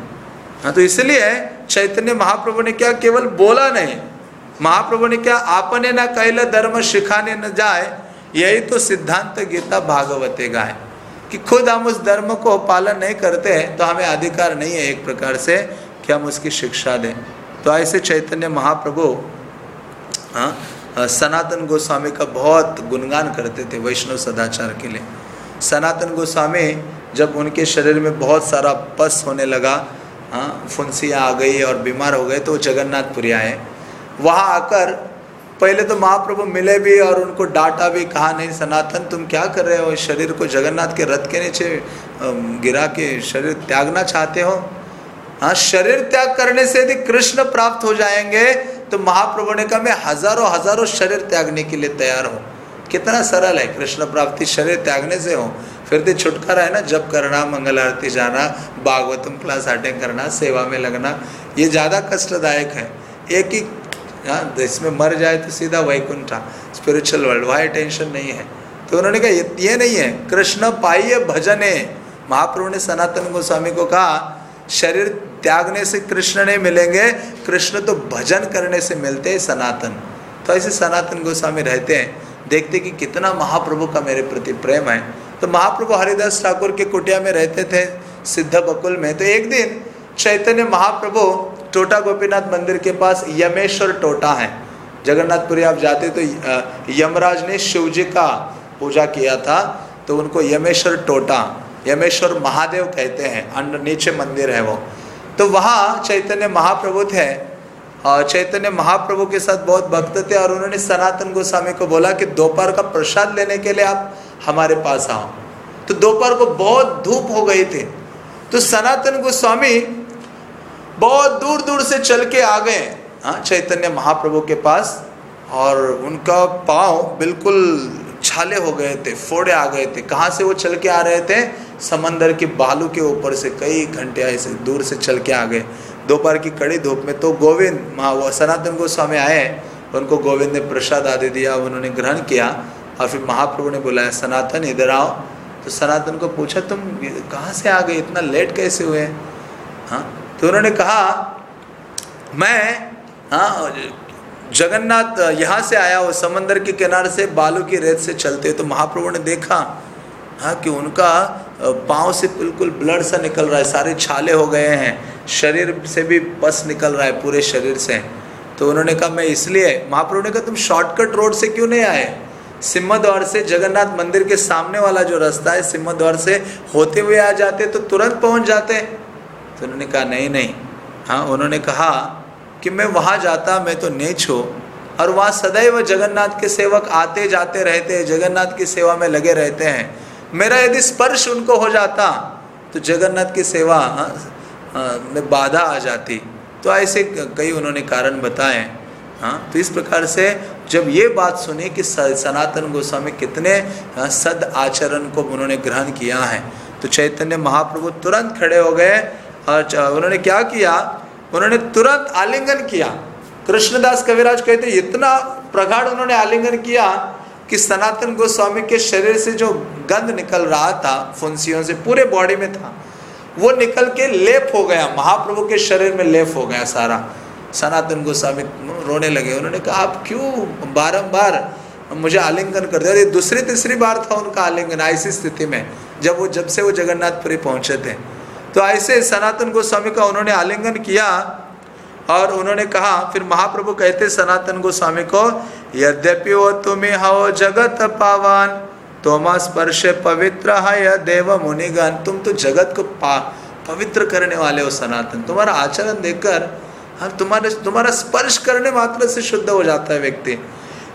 हाँ तो इसलिए चैतन्य महाप्रभु ने क्या केवल बोला नहीं महाप्रभु ने क्या आपने ना कैल धर्म सिखाने न जाए, यही तो सिद्धांत गीता भागवते गाय कि खुद हम उस धर्म को पालन नहीं करते हैं तो हमें अधिकार नहीं है एक प्रकार से कि हम उसकी शिक्षा दें। तो ऐसे चैतन्य महाप्रभु हाँ सनातन गोस्वामी का बहुत गुणगान करते थे वैष्णव सदाचार के लिए। सनातन गोस्वामी जब उनके शरीर में बहुत सारा पस होने लगा हाँ फुंसियाँ आ गई और बीमार हो गए तो वो जगन्नाथपुरी आए। वहाँ आकर पहले तो महाप्रभु मिले भी और उनको डांटा भी, कहा, नहीं सनातन, तुम क्या कर रहे हो? इस शरीर को जगन्नाथ के रथ के नीचे गिरा के शरीर त्यागना चाहते हो? हाँ शरीर त्याग करने से यदि कृष्ण प्राप्त हो जाएँगे तो महाप्रभु ने कहा, मैं हज़ारों हज़ारों शरीर त्यागने के लिए तैयार हूँ। कितना सरल है, कृष्ण प्राप्ति शरीर त्यागने से हो। फिर तो छुटकारा है ना जब करना, मंगल आरती जाना, भागवतम क्लास अटेंड करना, सेवा में लगना, ये ज़्यादा कष्टदायक है। एक ही हाँ इसमें मर जाए तो सीधा वैकुंठा स्पिरिचुअल वर्ल्ड वहाँ टेंशन नहीं है। तो उन्होंने कहा ये, ये नहीं है कृष्ण पाइये भजने। महाप्रभु ने सनातन गोस्वामी को कहा शरीर त्यागने से कृष्ण नहीं मिलेंगे कृष्ण तो भजन करने से मिलते हैं सनातन। तो ऐसे सनातन गोस्वामी रहते हैं देखते कि कितना महाप्रभु का मेरे प्रति प्रेम है। तो महाप्रभु हरिदास ठाकुर के कुटिया में रहते थे सिद्ध बकुल में। तो एक दिन चैतन्य महाप्रभु टोटा गोपीनाथ मंदिर के पास यमेश्वर टोटा है। जगन्नाथपुरी आप जाते तो यमराज ने शिव जी का पूजा किया था तो उनको यमेश्वर टोटा, यमेश्वर महादेव कहते हैं अंडर नीचे मंदिर है वो। तो वहाँ चैतन्य महाप्रभु थे चैतन्य महाप्रभु के साथ बहुत भक्त थे, और उन्होंने सनातन गोस्वामी को बोला कि दोपहर का प्रसाद लेने के लिए आप हमारे पास आओ। तो दोपहर को बहुत धूप हो गई थी। तो सनातन गोस्वामी बहुत दूर दूर से चल के आ गए। हाँ चैतन्य महाप्रभु के पास और उनका पाँव बिल्कुल छाले हो गए थे, फोड़े आ गए थे। कहाँ से वो चल के आ रहे थे? समंदर के बालू के ऊपर से, कई घंटे ऐसे दूर से चल के आ गए। दोपहर की कड़ी धूप में तो गोविंद, महा सनातन गोस्वामी आए, उनको गोविंद ने प्रसाद आदि दिया उन्होंने ग्रहण किया और फिर महाप्रभु ने बुलाया सनातन, इधर आओ। तो सनातन को पूछा, तुम कहाँ से आ गए? इतना लेट कैसे हुए? हाँ तो उन्होंने कहा, मैं हाँ जगन्नाथ यहाँ से आया हो, समंदर के किनारे से, बालू की रेत से चलते तो महाप्रभु ने देखा हाँ कि उनका पाँव से बिल्कुल ब्लड सा निकल रहा है, सारे छाले हो गए हैं, शरीर से भी पस निकल रहा है, पूरे शरीर से। तो उन्होंने कहा, मैं इसलिए, महाप्रभु ने कहा, तुम शॉर्टकट रोड से क्यों नहीं आए? सिम्हा से जगन्नाथ मंदिर के सामने वाला जो रास्ता है सिम्हा से होते हुए आ जाते तो तुरंत पहुँच जाते तो उन्होंने कहा, नहीं नहीं. हाँ उन्होंने कहा कि मैं वहाँ जाता, मैं तो नेच हो। और वहाँ सदैव जगन्नाथ के सेवक आते जाते रहते हैं, जगन्नाथ की सेवा में लगे रहते हैं। मेरा यदि स्पर्श उनको हो जाता तो जगन्नाथ की सेवा में बाधा आ जाती। तो ऐसे कई उन्होंने कारण बताए। हाँ तो इस प्रकार से जब ये बात सुनी कि सनातन गोस्वामी कितने सद आचरण को उन्होंने ग्रहण किया है तो चैतन्य महाप्रभु तुरंत खड़े हो गए। और उन्होंने क्या किया? उन्होंने तुरंत आलिंगन किया। कृष्णदास कविराज कहते, इतना प्रगाढ़ उन्होंने आलिंगन किया कि सनातन गोस्वामी के शरीर से जो गंध निकल रहा था, फुंसियों से, पूरे बॉडी में था, वो निकल के लेप हो गया। महाप्रभु के शरीर में लेप हो गया सारा। सनातन गोस्वामी रोने लगे। उन्होंने कहा, आप क्यों बारंबार मुझे आलिंगन कर दिया दूसरी तीसरी बार था उनका आलिंगन, ऐसी स्थिति में, जब वो, जब से वो जगन्नाथपुरी पहुँचे थे। तो ऐसे सनातन गोस्वामी का उन्होंने आलिंगन किया और उन्होंने कहा, फिर महाप्रभु कहते, सनातन गोस्वामी को, यद्यपि वो तुम्हें हो जगत पावान, तोमा स्पर्श पवित्र है देव मुनिगन तुम तो जगत को पा, पवित्र करने वाले हो सनातन। तुम्हारा आचरण देखकर हम तुम्हारे, तुम्हारा स्पर्श करने मात्र से शुद्ध हो जाता है व्यक्ति।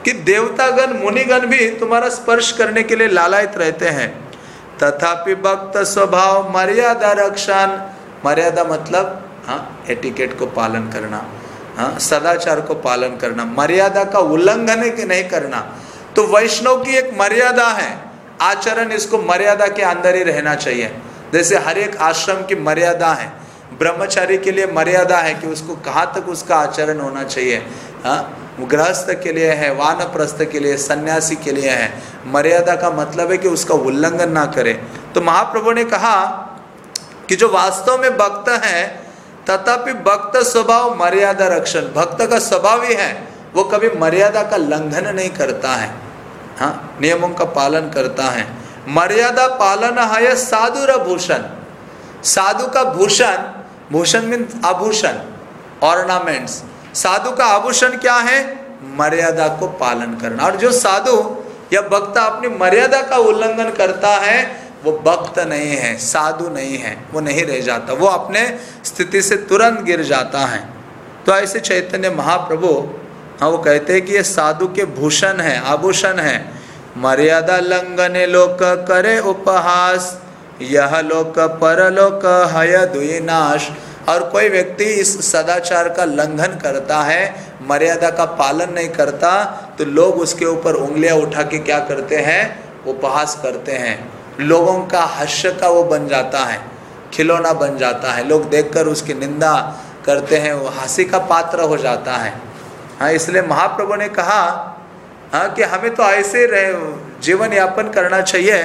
कि देवतागण, मुनिगण भी तुम्हारा स्पर्श करने के लिए लालायित रहते हैं। तथापि भक्त स्वभाव, मर्यादा रक्षण. मर्यादा मतलब हाँ एटिकेट को पालन करना हाँ सदाचार को पालन करना, मर्यादा का उल्लंघन है कि नहीं करना। तो वैष्णव की एक मर्यादा है, आचरण इसको मर्यादा के अंदर ही रहना चाहिए। जैसे हर एक आश्रम की मर्यादा है, ब्रह्मचारी के लिए मर्यादा है कि उसको कहाँ तक उसका आचरण होना चाहिए हाँ गृहस्थ के लिए है, वानप्रस्थ के लिए, सन्यासी के लिए है। मर्यादा का मतलब है कि उसका उल्लंघन ना करे। तो महाप्रभु ने कहा कि जो वास्तव में भक्त है, तथापि भक्त स्वभाव मर्यादा रक्षण, भक्त का स्वभाव ही है, वो कभी मर्यादा का लंघन नहीं करता है। हाँ नियमों का पालन करता है। मर्यादा पालन है साधु भूषण। साधु का भूषण भूषण मीन आभूषण ऑर्नामेंट्स साधु का आभूषण क्या है? मर्यादा को पालन करना। और जो साधु या भक्त अपनी मर्यादा का उल्लंघन करता है, वो भक्त नहीं है, साधु नहीं है, वो नहीं रह जाता। वो अपने स्थिति से तुरंत गिर जाता है। तो ऐसे चैतन्य महाप्रभु हाँ वो कहते हैं कि ये साधु के भूषण है, आभूषण है। मर्यादा लंघन लोक करे उपहास, यह लोक परलोक हय दुई नाश। और कोई व्यक्ति इस सदाचार का लंघन करता है, मर्यादा का पालन नहीं करता तो लोग उसके ऊपर उंगलियाँ उठा के क्या करते हैं? उपहास करते हैं। लोगों का हर्ष का वो बन जाता है, खिलौना बन जाता है। लोग देखकर उसकी निंदा करते हैं, वो हँसी का पात्र हो जाता है। हाँ इसलिए महाप्रभु ने कहा हाँ कि हमें तो ऐसे रहे, जीवन यापन करना चाहिए।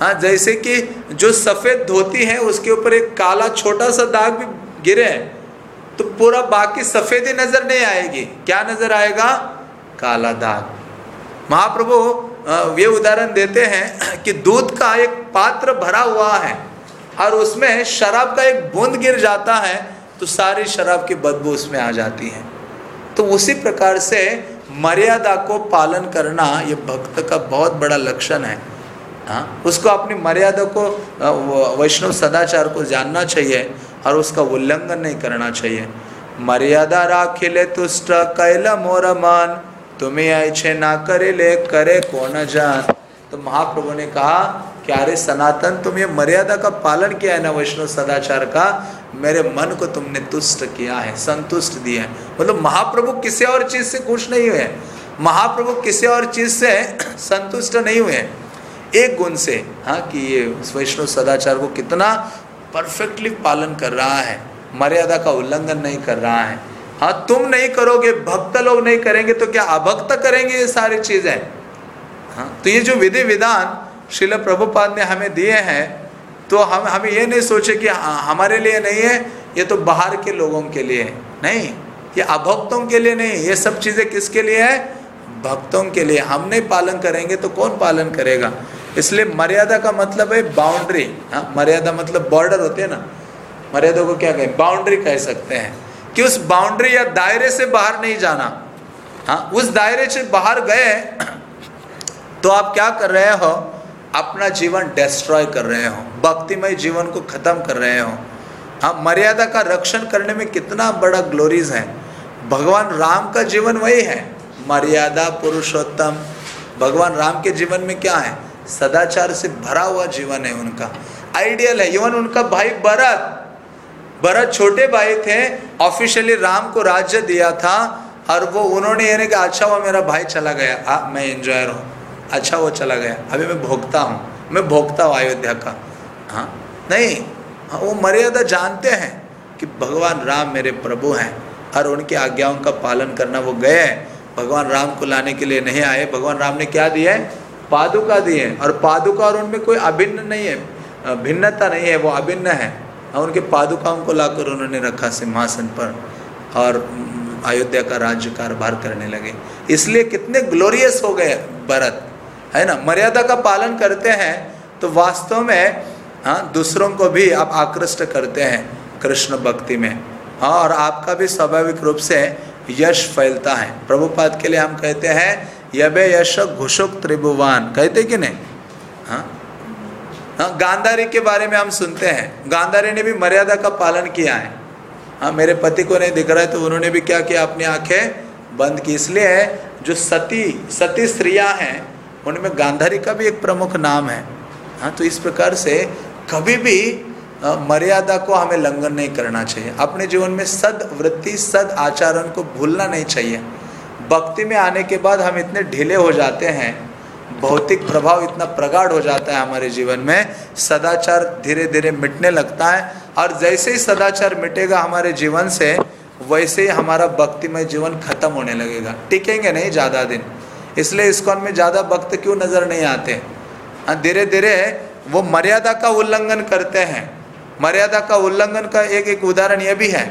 हाँ जैसे कि जो सफ़ेद धोती है, उसके ऊपर एक काला छोटा सा दाग भी गिरे तो पूरा बाकी सफ़ेद नज़र नहीं आएगी। क्या नज़र आएगा? काला दाग। महाप्रभु ये उदाहरण देते हैं कि दूध का एक पात्र भरा हुआ है और उसमें शराब का एक बूंद गिर जाता है तो सारी शराब की बदबू उसमें आ जाती है। तो उसी प्रकार से मर्यादा को पालन करना ये भक्त का बहुत बड़ा लक्षण है। हाँ? उसको अपनी मर्यादा को वैष्णव सदाचार को जानना चाहिए और उसका उल्लंघन नहीं करना चाहिए। मर्यादा राखिले तुष्ट कैल मोर मन, तुम्हें ऐसे ना करे ले, करे कौन जान। तो महाप्रभु ने कहा कि अरे सनातन, तुम ये मर्यादा का पालन किया है ना वैष्णव सदाचार का? मेरे मन को तुमने तुष्ट किया है, संतुष्ट दिया है। मतलब महाप्रभु किसी और चीज़ से खुश नहीं हुए। महाप्रभु किसी और चीज़ से संतुष्ट नहीं हुए। एक गुण से हाँ कि ये वैष्णव सदाचार को कितना परफेक्टली पालन कर रहा है, मर्यादा का उल्लंघन नहीं कर रहा है। हाँ तुम नहीं करोगे, भक्त लोग नहीं करेंगे तो क्या अभक्त करेंगे ये सारी चीज़ें? हाँ तो ये जो विधि विधान शिल प्रभुपाद ने हमें दिए हैं तो हम, हमें ये नहीं सोचे कि हमारे लिए नहीं है, ये तो बाहर के लोगों के लिए। है नहीं, ये अभक्तों के लिए नहीं, ये सब चीज़ें किसके लिए है? भक्तों के लिए। हम नहीं पालन करेंगे तो कौन पालन करेगा? इसलिए मर्यादा का मतलब है बाउंड्री हाँ मर्यादा मतलब बॉर्डर होते हैं ना, मर्यादा को क्या कहें? बाउंड्री कह सकते हैं कि उस बाउंड्री या दायरे से बाहर नहीं जाना। हाँ उस दायरे से बाहर गए [clears throat] तो आप क्या कर रहे हो? अपना जीवन डिस्ट्रॉय कर रहे हो, भक्तिमय जीवन को खत्म कर रहे हो। हाँ मर्यादा का रक्षण करने में कितना बड़ा ग्लोरीज है। भगवान राम का जीवन वही है। मर्यादा पुरुषोत्तम, भगवान राम के जीवन में क्या है? सदाचार से भरा हुआ जीवन है उनका। आइडियल है। इवन उनका भाई भरत भरत छोटे भाई थे ऑफिशियली राम को राज्य दिया था और वो उन्होंने ये नहीं कहा अच्छा वो मेरा भाई चला गया। आ, मैं एंजॉयर हूँ। अच्छा वो चला गया। अभी मैं भोगता हूँ। मैं भोगता हूँ अयोध्या का। हाँ। नहीं हाँ वो मर्यादा जानते हैं कि भगवान राम मेरे प्रभु हैं और उनकी आज्ञाओं का पालन करना वो गए भगवान राम को लाने के लिए नहीं आए। भगवान राम ने क्या दिए पादुका दिए और पादुका और उनमें कोई अभिन्न नहीं है। भिन्नता नहीं है, वो अभिन्न है। और उनके पादुकाओं को लाकर उन्होंने रखा सिंहासन पर और अयोध्या का राज्य कारभार करने लगे। इसलिए कितने ग्लोरियस हो गए भरत, है ना? मर्यादा का पालन करते हैं तो वास्तव में हाँ दूसरों को भी आप आकृष्ट करते हैं कृष्ण भक्ति में। हाँ और आपका भी स्वाभाविक रूप से यश फैलता है। प्रभुपाद के लिए हम कहते हैं यबे यश घुषुक त्रिभुवान। कहते कि नहीं? हाँ? हाँ गांधारी के बारे में हम सुनते हैं। गांधारी ने भी मर्यादा का पालन किया है। हाँ मेरे पति को नहीं दिख रहा है तो उन्होंने भी क्या किया? अपनी आँखें बंद की। इसलिए जो सती सती स्त्रियाँ हैं, उनमें गांधारी का भी एक प्रमुख नाम है। हाँ तो इस प्रकार से कभी भी मर्यादा को हमें लंघन नहीं करना चाहिए। अपने जीवन में सद वृत्ति सद आचरण को भूलना नहीं चाहिए। भक्ति में आने के बाद हम इतने ढीले हो जाते हैं, भौतिक प्रभाव इतना प्रगाढ़ हो जाता है हमारे जीवन में, सदाचार धीरे धीरे मिटने लगता है और जैसे ही सदाचार मिटेगा हमारे जीवन से, वैसे ही हमारा भक्तिमय जीवन खत्म होने लगेगा। टिकेंगे नहीं ज़्यादा दिन, इसलिए इसको में ज़्यादा भक्त क्यों नज़र नहीं आते? हाँ धीरे धीरे वो मर्यादा का उल्लंघन करते हैं। मर्यादा का उल्लंघन का एक एक उदाहरण यह भी है।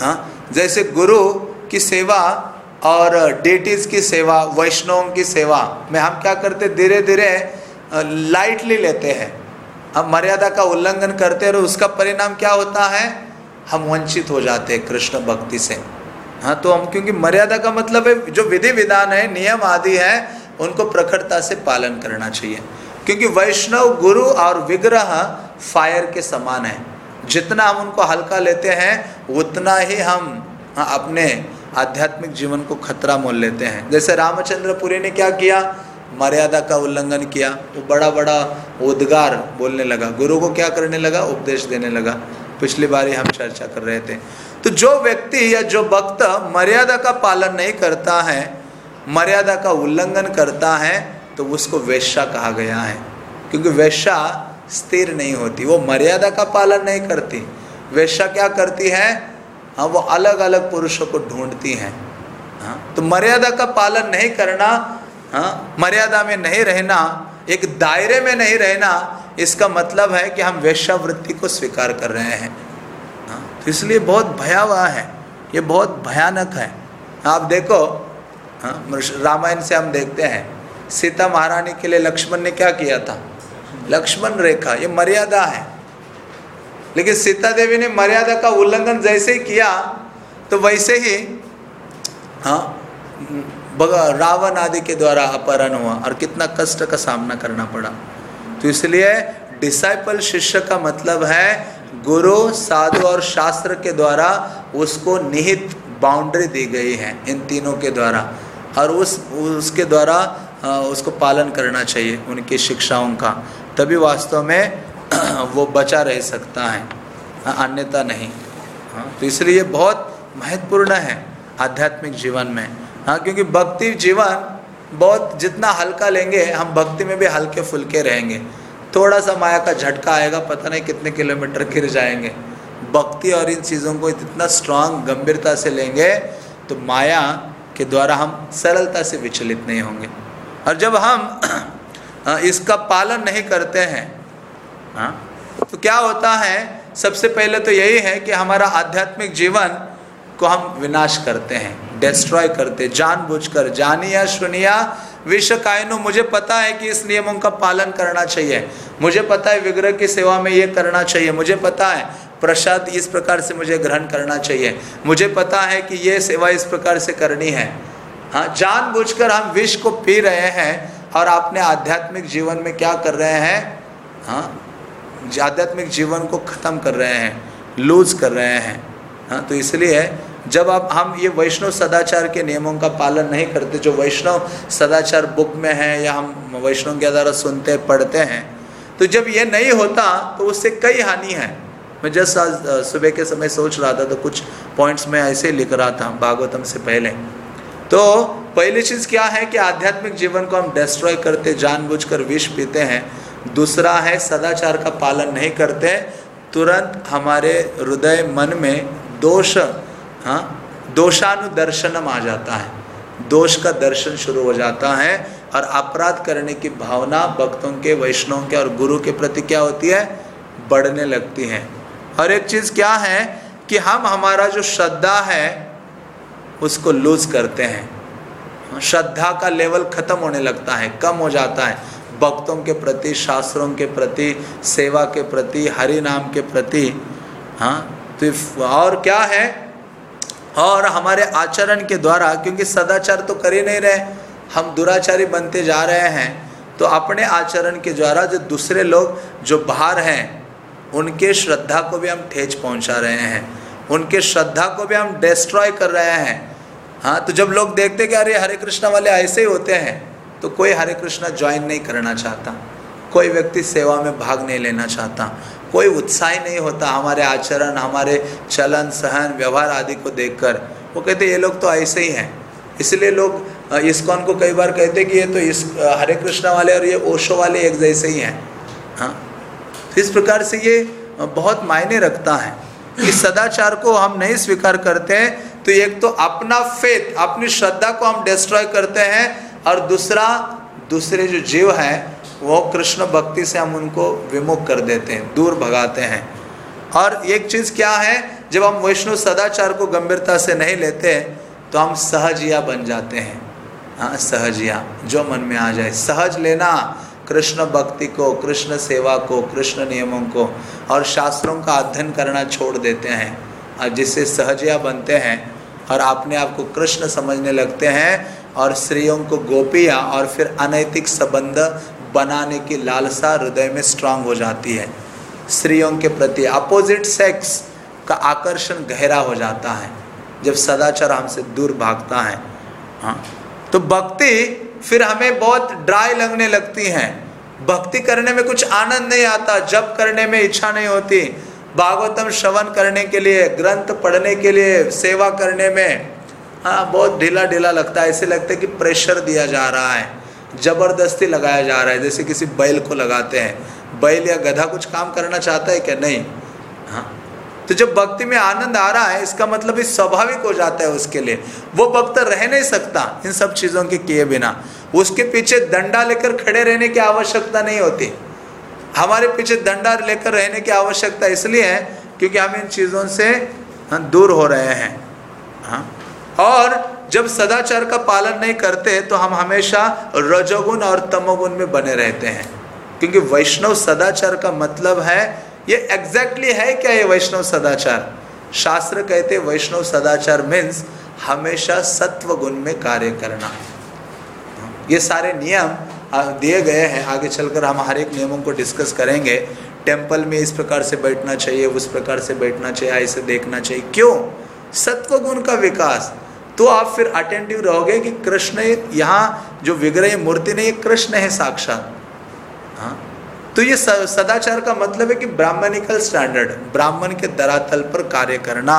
हाँ जैसे गुरु की सेवा और डेटीज की सेवा वैष्णवों की सेवा में हम क्या करते धीरे धीरे लाइटली लेते हैं। हम मर्यादा का उल्लंघन करते हैं और उसका परिणाम क्या होता है? हम वंचित हो जाते हैं कृष्ण भक्ति से। हाँ तो हम क्योंकि मर्यादा का मतलब है जो विधि विधान है नियम आदि है उनको प्रखरता से पालन करना चाहिए। क्योंकि वैष्णव गुरु और विग्रह फायर के समान है। जितना हम उनको हल्का लेते हैं उतना ही हम हाँ, अपने आध्यात्मिक जीवन को खतरा मोल लेते हैं। जैसे रामचंद्रपुरी ने क्या किया? मर्यादा का उल्लंघन किया। वो बड़ा बड़ा उद्गार बोलने लगा। गुरु को क्या करने लगा? उपदेश देने लगा। पिछली बार हम चर्चा कर रहे थे। तो जो व्यक्ति या जो भक्त मर्यादा का पालन नहीं करता है, मर्यादा का उल्लंघन करता है तो उसको वेश्या कहा गया है। क्योंकि वेश्या स्थिर नहीं होती। वो मर्यादा का पालन नहीं करती। वेश्या क्या करती है? हाँ वो अलग अलग पुरुषों को ढूंढती हैं। हाँ तो मर्यादा का पालन नहीं करना हाँ मर्यादा में नहीं रहना, एक दायरे में नहीं रहना, इसका मतलब है कि हम वेश्यावृत्ति को स्वीकार कर रहे हैं। हाँ तो इसलिए बहुत भयावह है, ये बहुत भयानक है। आप देखो हाँ रामायण से हम देखते हैं, सीता महारानी के लिए लक्ष्मण ने क्या किया था? लक्ष्मण रेखा, ये मर्यादा है। लेकिन सीता देवी ने मर्यादा का उल्लंघन जैसे ही किया तो वैसे ही हाँ रावण आदि के द्वारा अपहरण हुआ और कितना कष्ट का सामना करना पड़ा। तो इसलिए डिसाइपल शिष्य का मतलब है, गुरु, साधु और शास्त्र के द्वारा उसको निहित बाउंड्री दी गई है, इन तीनों के द्वारा। और उस, उसके द्वारा उसको पालन करना चाहिए, उनकी शिक्षाओं का। तभी वास्तव में [clears throat] वो बचा रह सकता है। अन्यथा नहीं। हाँ तो इसलिए बहुत महत्वपूर्ण है आध्यात्मिक जीवन में। हाँ क्योंकि भक्ति जीवन बहुत जितना हल्का लेंगे, हम भक्ति में भी हल्के फुल्के रहेंगे। थोड़ा सा माया का झटका आएगा, पता नहीं कितने किलोमीटर गिर जाएँगे। भक्ति और इन चीज़ों को इतना स्ट्रांग गंभीरता से लेंगे तो माया के द्वारा हम सरलता से विचलित नहीं होंगे। और जब हम [clears throat] इसका पालन नहीं करते हैं हाँ? तो क्या होता है, सबसे पहले तो यही है कि हमारा आध्यात्मिक जीवन को हम विनाश करते हैं डिस्ट्रॉय करते जानबूझकर, जानिया सुनिया, विश्व कायनो, मुझे पता है कि इस नियमों का पालन करना चाहिए, मुझे पता है विग्रह की सेवा में ये करना चाहिए, मुझे पता है प्रसाद इस प्रकार से मुझे ग्रहण करना चाहिए, मुझे पता है कि ये सेवा इस प्रकार से करनी है। हाँ जानबूझकर हम विष को पी रहे हैं और अपने आध्यात्मिक जीवन में क्या कर रहे हैं? हाँ आध्यात्मिक जीवन को ख़त्म कर रहे हैं लूज कर रहे हैं। हाँ तो इसलिए जब आप, हम ये वैष्णव सदाचार के नियमों का पालन नहीं करते, जो वैष्णव सदाचार बुक में है या हम वैष्णव के द्वारा सुनते, पढ़ते हैं तो जब ये नहीं होता तो उससे कई हानि है। मैं जस्ट आज सुबह के समय सोच रहा था तो कुछ पॉइंट्स में ऐसे लिख रहा था, भागवतम से पहले। तो पहली चीज़ क्या है कि आध्यात्मिक जीवन को हम डिस्ट्रॉय करते, जानबूझकर विष पीते हैं दूसरा है, सदाचार का पालन नहीं करते, तुरंत हमारे हृदय मन में दोष हाँ दोषानुदर्शनम आ जाता है। दोष का दर्शन शुरू हो जाता है और अपराध करने की भावना भक्तों के, वैष्णव के और गुरु के प्रति क्या होती है? बढ़ने लगती है। और एक चीज़ क्या है कि हम, हमारा जो श्रद्धा है, उसको लूज करते हैं। श्रद्धा का लेवल खत्म होने लगता है, कम हो जाता है। भक्तों के प्रति, शास्त्रों के प्रति, सेवा के प्रति हरि नाम के प्रति हाँ तो और क्या है? और हमारे आचरण के द्वारा, क्योंकि सदाचार तो कर ही नहीं रहे, हम दुराचारी बनते जा रहे हैं तो अपने आचरण के द्वारा जो दूसरे लोग जो बाहर हैं, उनके श्रद्धा को भी हम ठेच पहुँचा रहे हैं, उनके श्रद्धा को भी हम डिस्ट्रॉय कर रहे हैं हाँ तो जब लोग देखते कि अरे हरे कृष्णा वाले ऐसे ही होते हैं तो कोई हरे कृष्णा ज्वाइन नहीं करना चाहता। कोई व्यक्ति सेवा में भाग नहीं लेना चाहता। कोई उत्साह नहीं होता। हमारे आचरण, हमारे चलन, सहन, व्यवहार आदि को देखकर। वो कहते ये लोग तो ऐसे ही हैं। इसलिए लोग इस्कॉन को कई बार कहते कि ये तो इस हरे कृष्णा वाले और ये ओशो वाले एक जैसे ही हैं। हाँ? तो इस प्रकार से ये बहुत मायने रखता है कि सदाचार को हम नहीं स्वीकार करते हैं। तो एक तो अपना फेथ अपनी श्रद्धा को हम डिस्ट्रॉय करते हैं। और दूसरा, दूसरे जो जीव हैं, वो कृष्ण भक्ति से हम उनको विमुख कर देते हैं, दूर भगाते हैं। और एक चीज़ क्या है, जब हम वैष्णव सदाचार को गंभीरता से नहीं लेते तो हम सहजिया बन जाते हैं। हाँ सहजिया, जो मन में आ जाए। सहज लेना कृष्ण भक्ति को, कृष्ण सेवा को, कृष्ण नियमों को और शास्त्रों का अध्ययन करना छोड़ देते हैं। और जिससे सहजिया बनते हैं और अपने आप को कृष्ण समझने लगते हैं और स्त्रियों को गोपियाँ और फिर अनैतिक संबंध बनाने की लालसा हृदय में स्ट्रांग हो जाती है। स्त्रियों के प्रति अपोजिट सेक्स का आकर्षण गहरा हो जाता है, जब सदाचार हमसे दूर भागता है। हाँ तो भक्ति फिर हमें बहुत ड्राई लगने लगती हैं। भक्ति करने में कुछ आनंद नहीं आता जब करने में इच्छा नहीं होती। भागवतम श्रवण करने के लिए, ग्रंथ पढ़ने के लिए, सेवा करने में हाँ बहुत ढीला ढीला लगता है। ऐसे लगता है कि प्रेशर दिया जा रहा है। ज़बरदस्ती लगाया जा रहा है। जैसे किसी बैल को लगाते हैं। बैल या गधा कुछ काम करना चाहता है क्या? नहीं। हाँ। तो जब भक्ति में आनंद आ रहा है इसका मतलब इस स्वाभाविक हो जाता है उसके लिए। वो भक्त रह नहीं सकता इन सब चीज़ों के किए बिना। उसके पीछे दंडा लेकर खड़े रहने की आवश्यकता नहीं होती। हमारे पीछे दंडा लेकर रहने की आवश्यकता इसलिए है क्योंकि हम इन चीज़ों से हाँ, दूर हो रहे हैं। हाँ। और जब सदाचार का पालन नहीं करते तो हम हमेशा रजोगुण और तमोगुण में बने रहते हैं। क्योंकि वैष्णव सदाचार का मतलब है, ये एग्जैक्टली है क्या ये वैष्णव सदाचार? शास्त्र कहते वैष्णव सदाचार मीन्स हमेशा सत्व गुण में कार्य करना। ये सारे नियम दिए गए हैं। आगे चलकर हम हर एक नियमों को डिस्कस करेंगे। टेंपल में इस प्रकार से बैठना चाहिए, उस प्रकार से बैठना चाहिए, ऐसे देखना चाहिए। क्यों? सत्व गुण का विकास। तो आप फिर अटेंटिव रहोगे कि कृष्ण यहाँ जो विग्रह मूर्ति नहीं, ये कृष्ण है साक्षात। हाँ? तो ये सदाचार का मतलब है कि ब्राह्मणिकल स्टैंडर्ड ब्राह्मण के दरातल पर कार्य करना।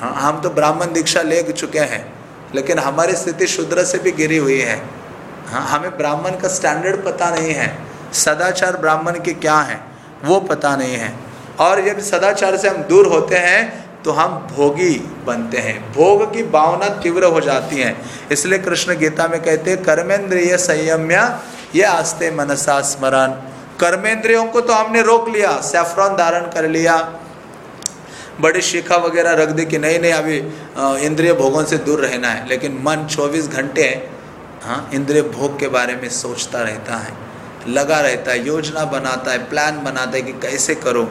हाँ हम तो ब्राह्मण दीक्षा ले चुके हैं, लेकिन हमारी स्थिति शूद्र से भी गिरी हुई है। हाँ हमें ब्राह्मण का स्टैंडर्ड पता नहीं है, सदाचार ब्राह्मण के क्या है, वो पता नहीं है। और जब सदाचार से हम दूर होते हैं तो हम भोगी बनते हैं। भोग की भावना तीव्र हो जाती है। इसलिए कृष्ण गीता में कहते हैं, कर्मेंद्रिय संयम्य, ये आस्ते मनसा स्मरण कर्मेंद्रियों को तो हमने रोक लिया सेफ्रॉन धारण कर लिया। बड़ी शिखा वगैरह रख दी कि नहीं नहीं, अभी इंद्रिय भोगों से दूर रहना है। लेकिन मन 24 घंटे हाँ इंद्रिय भोग के बारे में सोचता रहता है, लगा रहता है, योजना बनाता है प्लान बनाता है कि कैसे करो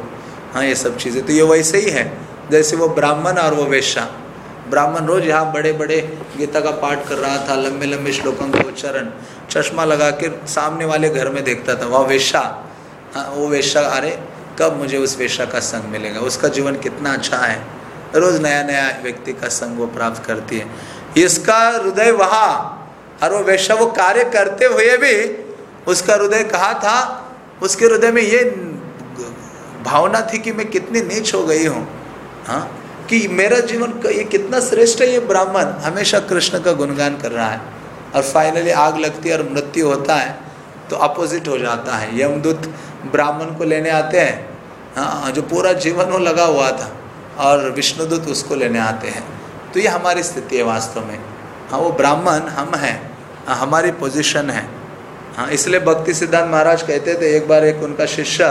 हाँ ये सब चीज़ें। तो ये वैसे ही है। जैसे वो ब्राह्मण और वो वेश्या। ब्राह्मण रोज यहाँ बड़े बड़े गीता का पाठ कर रहा था लंबे लंबे श्लोकों का उच्चारण, चश्मा लगा के सामने वाले घर में देखता था, वह वेश्या। हाँ वो वेश्या, अरे, कब मुझे उस वेश्या का संग मिलेगा? उसका जीवन कितना अच्छा है। रोज नया नया व्यक्ति का संग वो प्राप्त करती है। इसका हृदय वहाँ। और वो वेश्या, वो कार्य करते हुए भी उसका हृदय कहा था, उसके हृदय में ये भावना थी कि मैं कितनी नीच हो गई हूँ। हाँ कि मेरा जीवन ये कितना श्रेष्ठ है ये ब्राह्मण हमेशा कृष्ण का गुणगान कर रहा है। और फाइनली आग लगती है और मृत्यु होता है तो अपोजिट हो जाता है। यमदूत ब्राह्मण को लेने आते हैं हाँ जो पूरा जीवन वो लगा हुआ था और विष्णुदूत उसको लेने आते हैं। तो ये हमारी स्थिति है वास्तव में। हाँ वो ब्राह्मण हम हैं हाँ, हमारी पोजीशन है। हाँ इसलिए भक्ति सिद्धांत महाराज कहते थे एक बार एक उनका शिष्य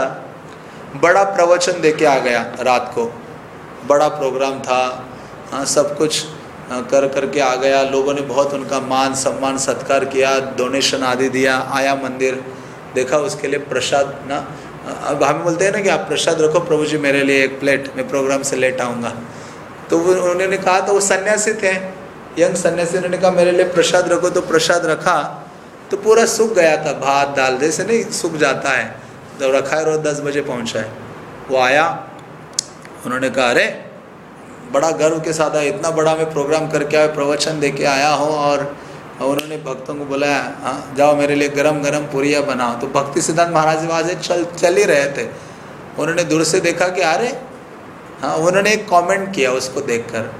बड़ा प्रवचन दे के आ गया रात को। बड़ा प्रोग्राम था हाँ सब कुछ कर कर के आ गया। लोगों ने बहुत उनका मान सम्मान सत्कार किया डोनेशन आदि दिया, आया मंदिर, देखा उसके लिए प्रसाद, ना, अब हम बोलते हैं ना कि आप प्रसाद रखो, प्रभु जी मेरे लिए एक प्लेट मैं प्रोग्राम से लेट आऊँगा। तो वो, उन्होंने कहा तो वो सन्यासी थे, यंग सन्यासी, उन्होंने कहा, मेरे लिए प्रसाद रखो तो प्रसाद रखा तो पूरा सूख गया था, भात दाल, जैसे नहीं, सूख जाता है। तो रखा है रोज दस बजे पहुँचा है। वो आया उन्होंने कहा, अरे, बड़ा गर्व के साथ आया, इतना बड़ा मैं प्रोग्राम करके आया, प्रवचन दे के आया हूँ और उन्होंने भक्तों को बुलाया हाँ जाओ मेरे लिए गरम गरम पूरिया बनाओ। तो भक्ति सिद्धांत महाराज वहाँ चल चल ही रहे थे। उन्होंने दूर से देखा कि, अरे हाँ उन्होंने एक कॉमेंट किया उसको देखकर।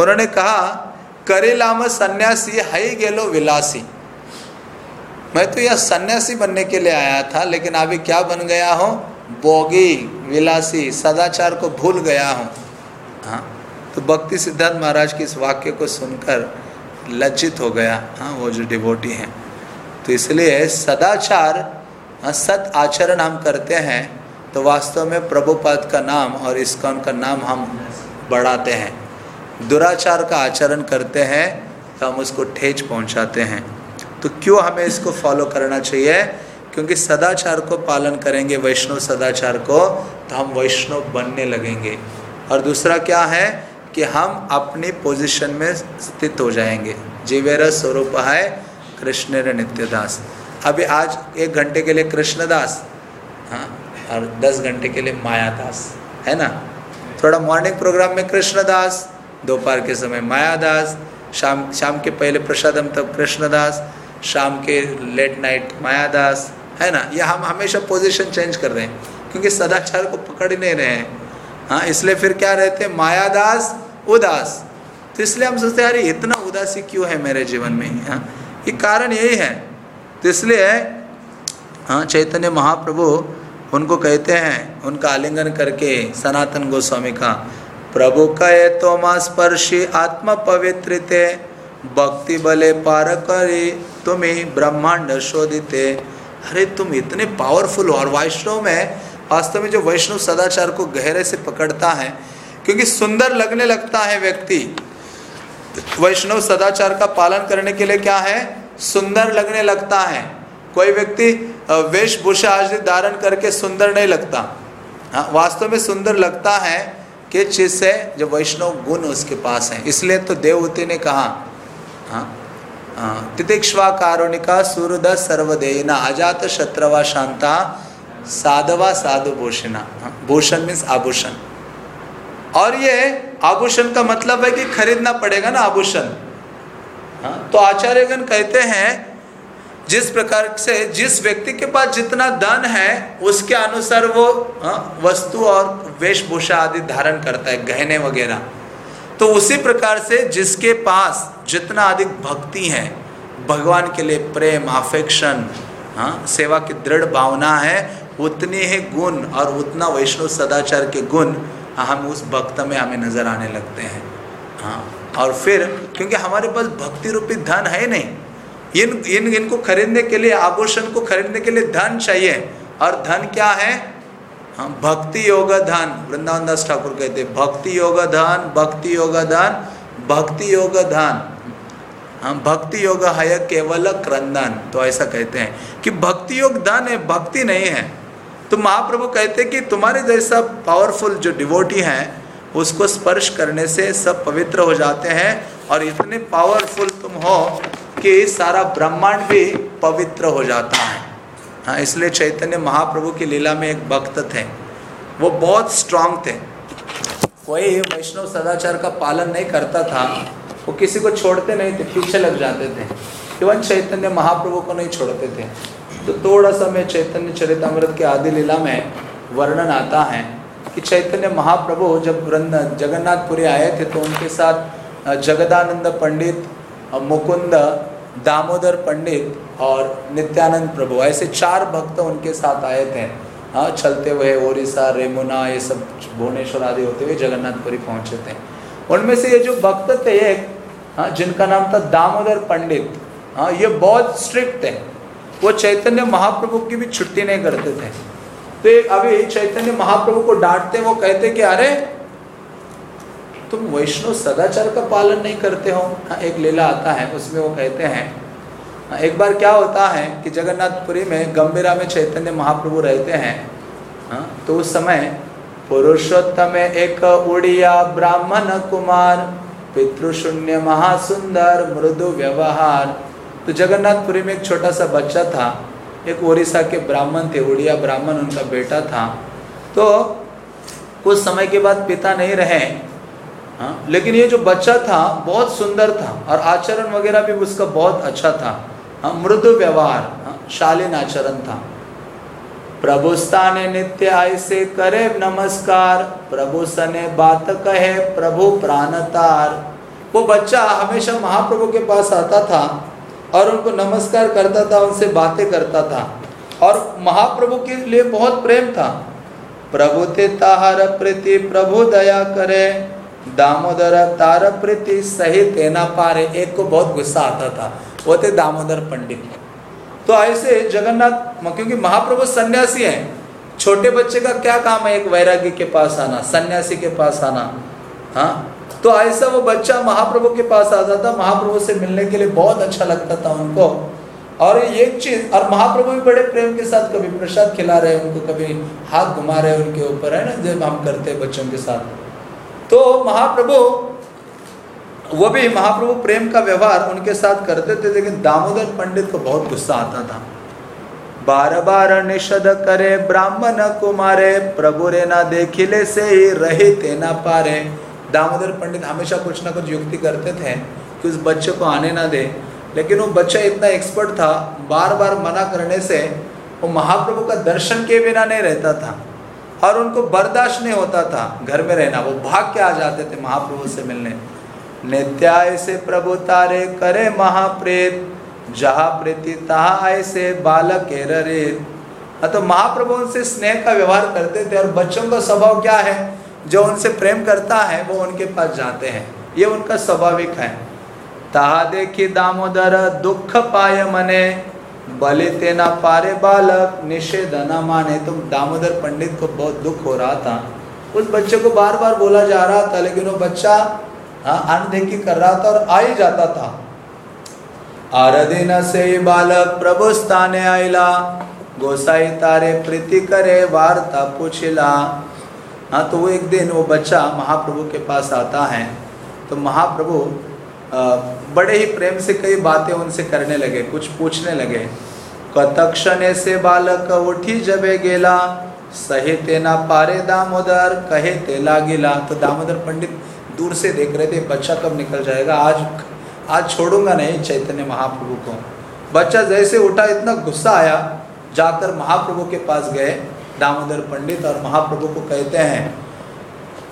उन्होंने कहा करेलाम सन्यासी हई गेलो विलासी। मैं तो यह सन्यासी बनने के लिए आया था, लेकिन अभी क्या बन गया हूँ? बोगी विलासी सदाचार को भूल गया हूँ। हाँ तो भक्ति सिद्धार्थ महाराज के इस वाक्य को सुनकर लज्जित हो गया। हाँ वो जो डिवोटी हैं। तो इसलिए सदाचार हाँ, सत आचरण हम करते हैं तो वास्तव में प्रभुपाद का नाम और इसका का नाम हम बढ़ाते हैं। दुराचार का आचरण करते हैं तो हम उसको ठेच पहुंचाते हैं। तो क्यों हमें इसको फॉलो करना चाहिए? क्योंकि सदाचार को पालन करेंगे, वैष्णव सदाचार को तो हम वैष्णव बनने लगेंगे। और दूसरा क्या है कि हम अपनी पोजीशन में स्थित हो जाएँगे। जीवेर स्वरूप है कृष्ण नित्यदास। अभी आज एक घंटे के लिए कृष्णदास हाँ और दस घंटे के लिए मायादास, है ना? थोड़ा मॉर्निंग प्रोग्राम में कृष्णदास, दोपहर के समय मायादास, शाम शाम के पहले प्रसादम तब कृष्णदास, शाम के लेट नाइट मायादास है ना? ये हम हमेशा पोजीशन चेंज कर रहे हैं, क्योंकि सदाचार को पकड़ नहीं रहे हैं। हाँ इसलिए फिर क्या रहते हैं? मायादास, उदास। तो इसलिए हम सोचते हैं, अरे, इतना उदासी क्यों है मेरे जीवन में? हाँ ये कारण यही है। तो इसलिए हाँ चैतन्य महाप्रभु उनको कहते हैं, उनका आलिंगन करके सनातन गोस्वामी का, प्रभु कहे तो माँ स्पर्शी आत्म पवित्रित, भक्ति बले पार करे, तुम्हें ब्रह्मांड शोधिते। अरे तुम इतने पावरफुल हो और वैष्णव में वास्तव में जो वैष्णव सदाचार को गहरे से पकड़ता है, क्योंकि सुंदर लगने लगता है व्यक्ति। वैष्णव सदाचार का पालन करने के लिए क्या है? सुंदर लगने लगता है। कोई व्यक्ति वेशभूषा आदि धारण करके सुंदर नहीं लगता। हाँ वास्तव में सुंदर लगता है कि चीज़ से जो वैष्णव गुण उसके पास है। इसलिए तो देवहूति ने कहा हाँ तितिक्ष्वा कारुणिका सूरद सर्वदेना अजात शत्रवा शांता साधवा साधु भूषणा भूषण मीन्स आभूषण और ये आभूषण का मतलब है कि खरीदना पड़ेगा ना आभूषण तो आचार्यगण कहते हैं जिस प्रकार से जिस व्यक्ति के पास जितना धन है उसके अनुसार वो वस्तु और वेशभूषा आदि धारण करता है गहने वगैरह तो उसी प्रकार से जिसके पास जितना अधिक भक्ति है, भगवान के लिए प्रेम अफेक्शन हाँ सेवा की दृढ़ भावना है, उतने ही गुण और उतना वैष्णव सदाचार के गुण हम उस भक्त में हमें नज़र आने लगते हैं। हाँ और फिर क्योंकि हमारे पास भक्ति रूपी धन है नहीं, इन इन, इनको खरीदने के लिए, आभूषण को खरीदने के लिए धन चाहिए, और धन क्या है? हाँ भक्ति योग धन वृंदावन दास ठाकुर कहते, भक्ति योग धन भक्ति योग धन भक्ति योग धन हम भक्ति योग है केवल क्रंदन। तो ऐसा कहते हैं कि भक्ति योग धन है, भक्ति नहीं है। तो महाप्रभु कहते कि तुम्हारे जैसा पावरफुल जो डिवोटी हैं, उसको स्पर्श करने से सब पवित्र हो जाते हैं और इतने पावरफुल तुम हो कि सारा ब्रह्मांड भी पवित्र हो जाता है। हाँ इसलिए चैतन्य महाप्रभु की लीला में एक भक्त थे। वो बहुत स्ट्रांग थे। कोई वैष्णव सदाचार का पालन नहीं करता था। वो किसी को छोड़ते नहीं थे, पीछे लग जाते थे। केवल चैतन्य महाप्रभु को नहीं छोड़ते थे। तो थोड़ा सा मैं चैतन्य चरितमृत के आदि लीला में वर्णन आता है कि चैतन्य महाप्रभु जब जगन्नाथपुरी आए थे तो उनके साथ जगदानंद पंडित मुकुंद दामोदर पंडित और नित्यानंद प्रभु, ऐसे चार भक्त उनके साथ आए थे। हाँ चलते हुए ओडिशा रेमुना, ये सब भुवनेश्वर आदि होते हुए जगन्नाथपुरी पहुँचे थे। उनमें से ये जो भक्त थे एक हाँ जिनका नाम था दामोदर पंडित हाँ ये बहुत स्ट्रिक्ट थे। वो चैतन्य महाप्रभु की भी छुट्टी नहीं करते थे। तो अभी चैतन्य महाप्रभु को डांटते वो कहते कि, अरे तुम वैष्णव सदाचार का पालन नहीं करते हो? हाँ एक लीला आता है उसमें वो कहते हैं हाँ, एक बार क्या होता है कि जगन्नाथपुरी में गंभीरा में चैतन्य महाप्रभु रहते हैं हाँ तो उस समय पुरुषोत्तम एक उड़िया ब्राह्मण कुमार पितृशून्य महासुंदर मृदु व्यवहार। तो जगन्नाथपुरी में एक छोटा सा बच्चा था एक ओडिशा के ब्राह्मण थे उड़िया ब्राह्मण उनका बेटा था। तो कुछ समय के बाद पिता नहीं रहे हाँ? लेकिन ये जो बच्चा था बहुत सुंदर था और आचरण वगैरह भी उसका बहुत अच्छा था। हाँ मृदु व्यवहार हाँ, शालीन आचरण था। प्रभु स्थाने नित्य ऐसे करे नमस्कार प्रभु सने बात कहे प्रभु प्राणतार वो बच्चा हमेशा महाप्रभु के पास आता था और उनको नमस्कार करता था उनसे बातें करता था। और महाप्रभु के लिए बहुत प्रेम था। प्रभु ते प्रीति प्रभु दया करे दामोदर तार प्रीति सही तेना पारे एक को बहुत गुस्सा आता था। वो थे दामोदर पंडित। तो ऐसे जगन्नाथ क्योंकि महाप्रभु सन्यासी हैं, छोटे बच्चे का क्या काम है एक वैरागी के पास आना, सन्यासी के पास आना? हाँ? तो ऐसा वो बच्चा महाप्रभु के पास आता था, महाप्रभु से मिलने के लिए बहुत अच्छा लगता था उनको। और ये चीज़, और महाप्रभु भी बड़े प्रेम के साथ कभी प्रसाद खिला रहे उनको कभी हाथ घुमा रहे उनके ऊपर, है ना, जब हम करते बच्चों के साथ। तो महाप्रभु, वो भी महाप्रभु प्रेम का व्यवहार उनके साथ करते थे, लेकिन दामोदर पंडित को बहुत गुस्सा आता था। बार बार निषद करे, ब्राह्मण कुमारे, प्रभु रे ना देखिले से ही रहे तेना पारे। दामोदर पंडित हमेशा कुछ ना कुछ युक्ति करते थे कि उस बच्चे को आने ना दे। लेकिन वो बच्चा इतना एक्सपर्ट था बार बार मना करने से, वो महाप्रभु का दर्शन के बिना नहीं रहता था। और उनको बर्दाश्त नहीं होता था। घर में रहना, वो भाग के आ जाते थे महाप्रभु से मिलने। नित्याय से प्रभु तारे करे महाप्रेत, जहा प्रीति तहा ऐसे बालक रे तो महाप्रभु उनसे स्नेह का व्यवहार करते थे और बच्चों का स्वभाव क्या है? जो उनसे प्रेम करता है, वो उनके पास जाते हैं। ये उनका स्वाभाविक है। तहा देखी दामोदर दुख पाए मने बले तेना पारे बालक निषेध न माने। तुम दामोदर पंडित को बहुत दुख हो रहा था। उस बच्चे को बार बार बोला जा रहा था लेकिन वो बच्चा हाँ, अनदेखी कर रहा था और आ ही जाता था। आरदिन से बालक प्रभु स्थाने आईला गोसाई तारे प्रीति करे वार्ता पूछिला। हाँ तो वो एक दिन वो बच्चा महाप्रभु के पास आता है। तो महाप्रभु बड़े ही प्रेम से कई बातें उनसे करने लगे, कुछ पूछने लगे। कतक्षणे से बालक उठी जबे गेला, सहे तेना पारे दामोदर, कहे तेला गिला तो दामोदर पंडित दूर से देख रहे थे, बच्चा कब निकल जाएगा? आज आज छोड़ूँगा नहीं चैतन्य महाप्रभु को। बच्चा जैसे उठा, इतना गुस्सा आया, जाकर महाप्रभु के पास गए। दामोदर पंडित और महाप्रभु को कहते हैं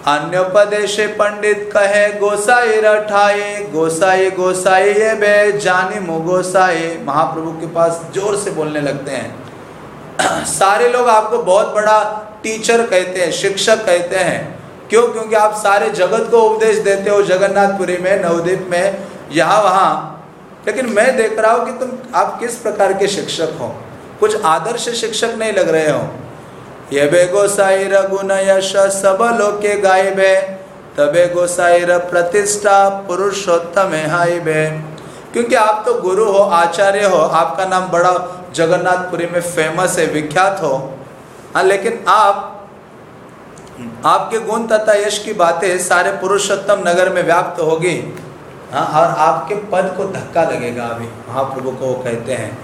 अन्योपदेश पंडित कहे, गोसाई रठाए गोसाई गोसाई ये बे, जानी मु गोसाई। महाप्रभु के पास ज़ोर से बोलने लगते हैं। [clears throat] सारे लोग आपको बहुत बड़ा टीचर कहते हैं, शिक्षक कहते हैं। क्यों? क्योंकि आप सारे जगत को उपदेश देते हो, जगन्नाथपुरी में, नवदीप में, यहाँ वहाँ। लेकिन मैं देख रहा हूँ कि तुम, आप किस प्रकार के शिक्षक हो? कुछ आदर्श शिक्षक नहीं लग रहे हो। ये बे गोसाई गुण यश सब लोके गायबे तबे गोसाई प्रतिष्ठा पुरुषोत्तम हाई बे क्योंकि आप तो गुरु हो, आचार्य हो, आपका नाम बड़ा जगन्नाथपुरी में फ़ेमस है, विख्यात हो। हाँ लेकिन आप, आपके गुण तथा यश की बातें सारे पुरुषोत्तम नगर में व्याप्त होगी। हाँ और आपके पद को धक्का लगेगा अभी, महाप्रभु को कहते हैं,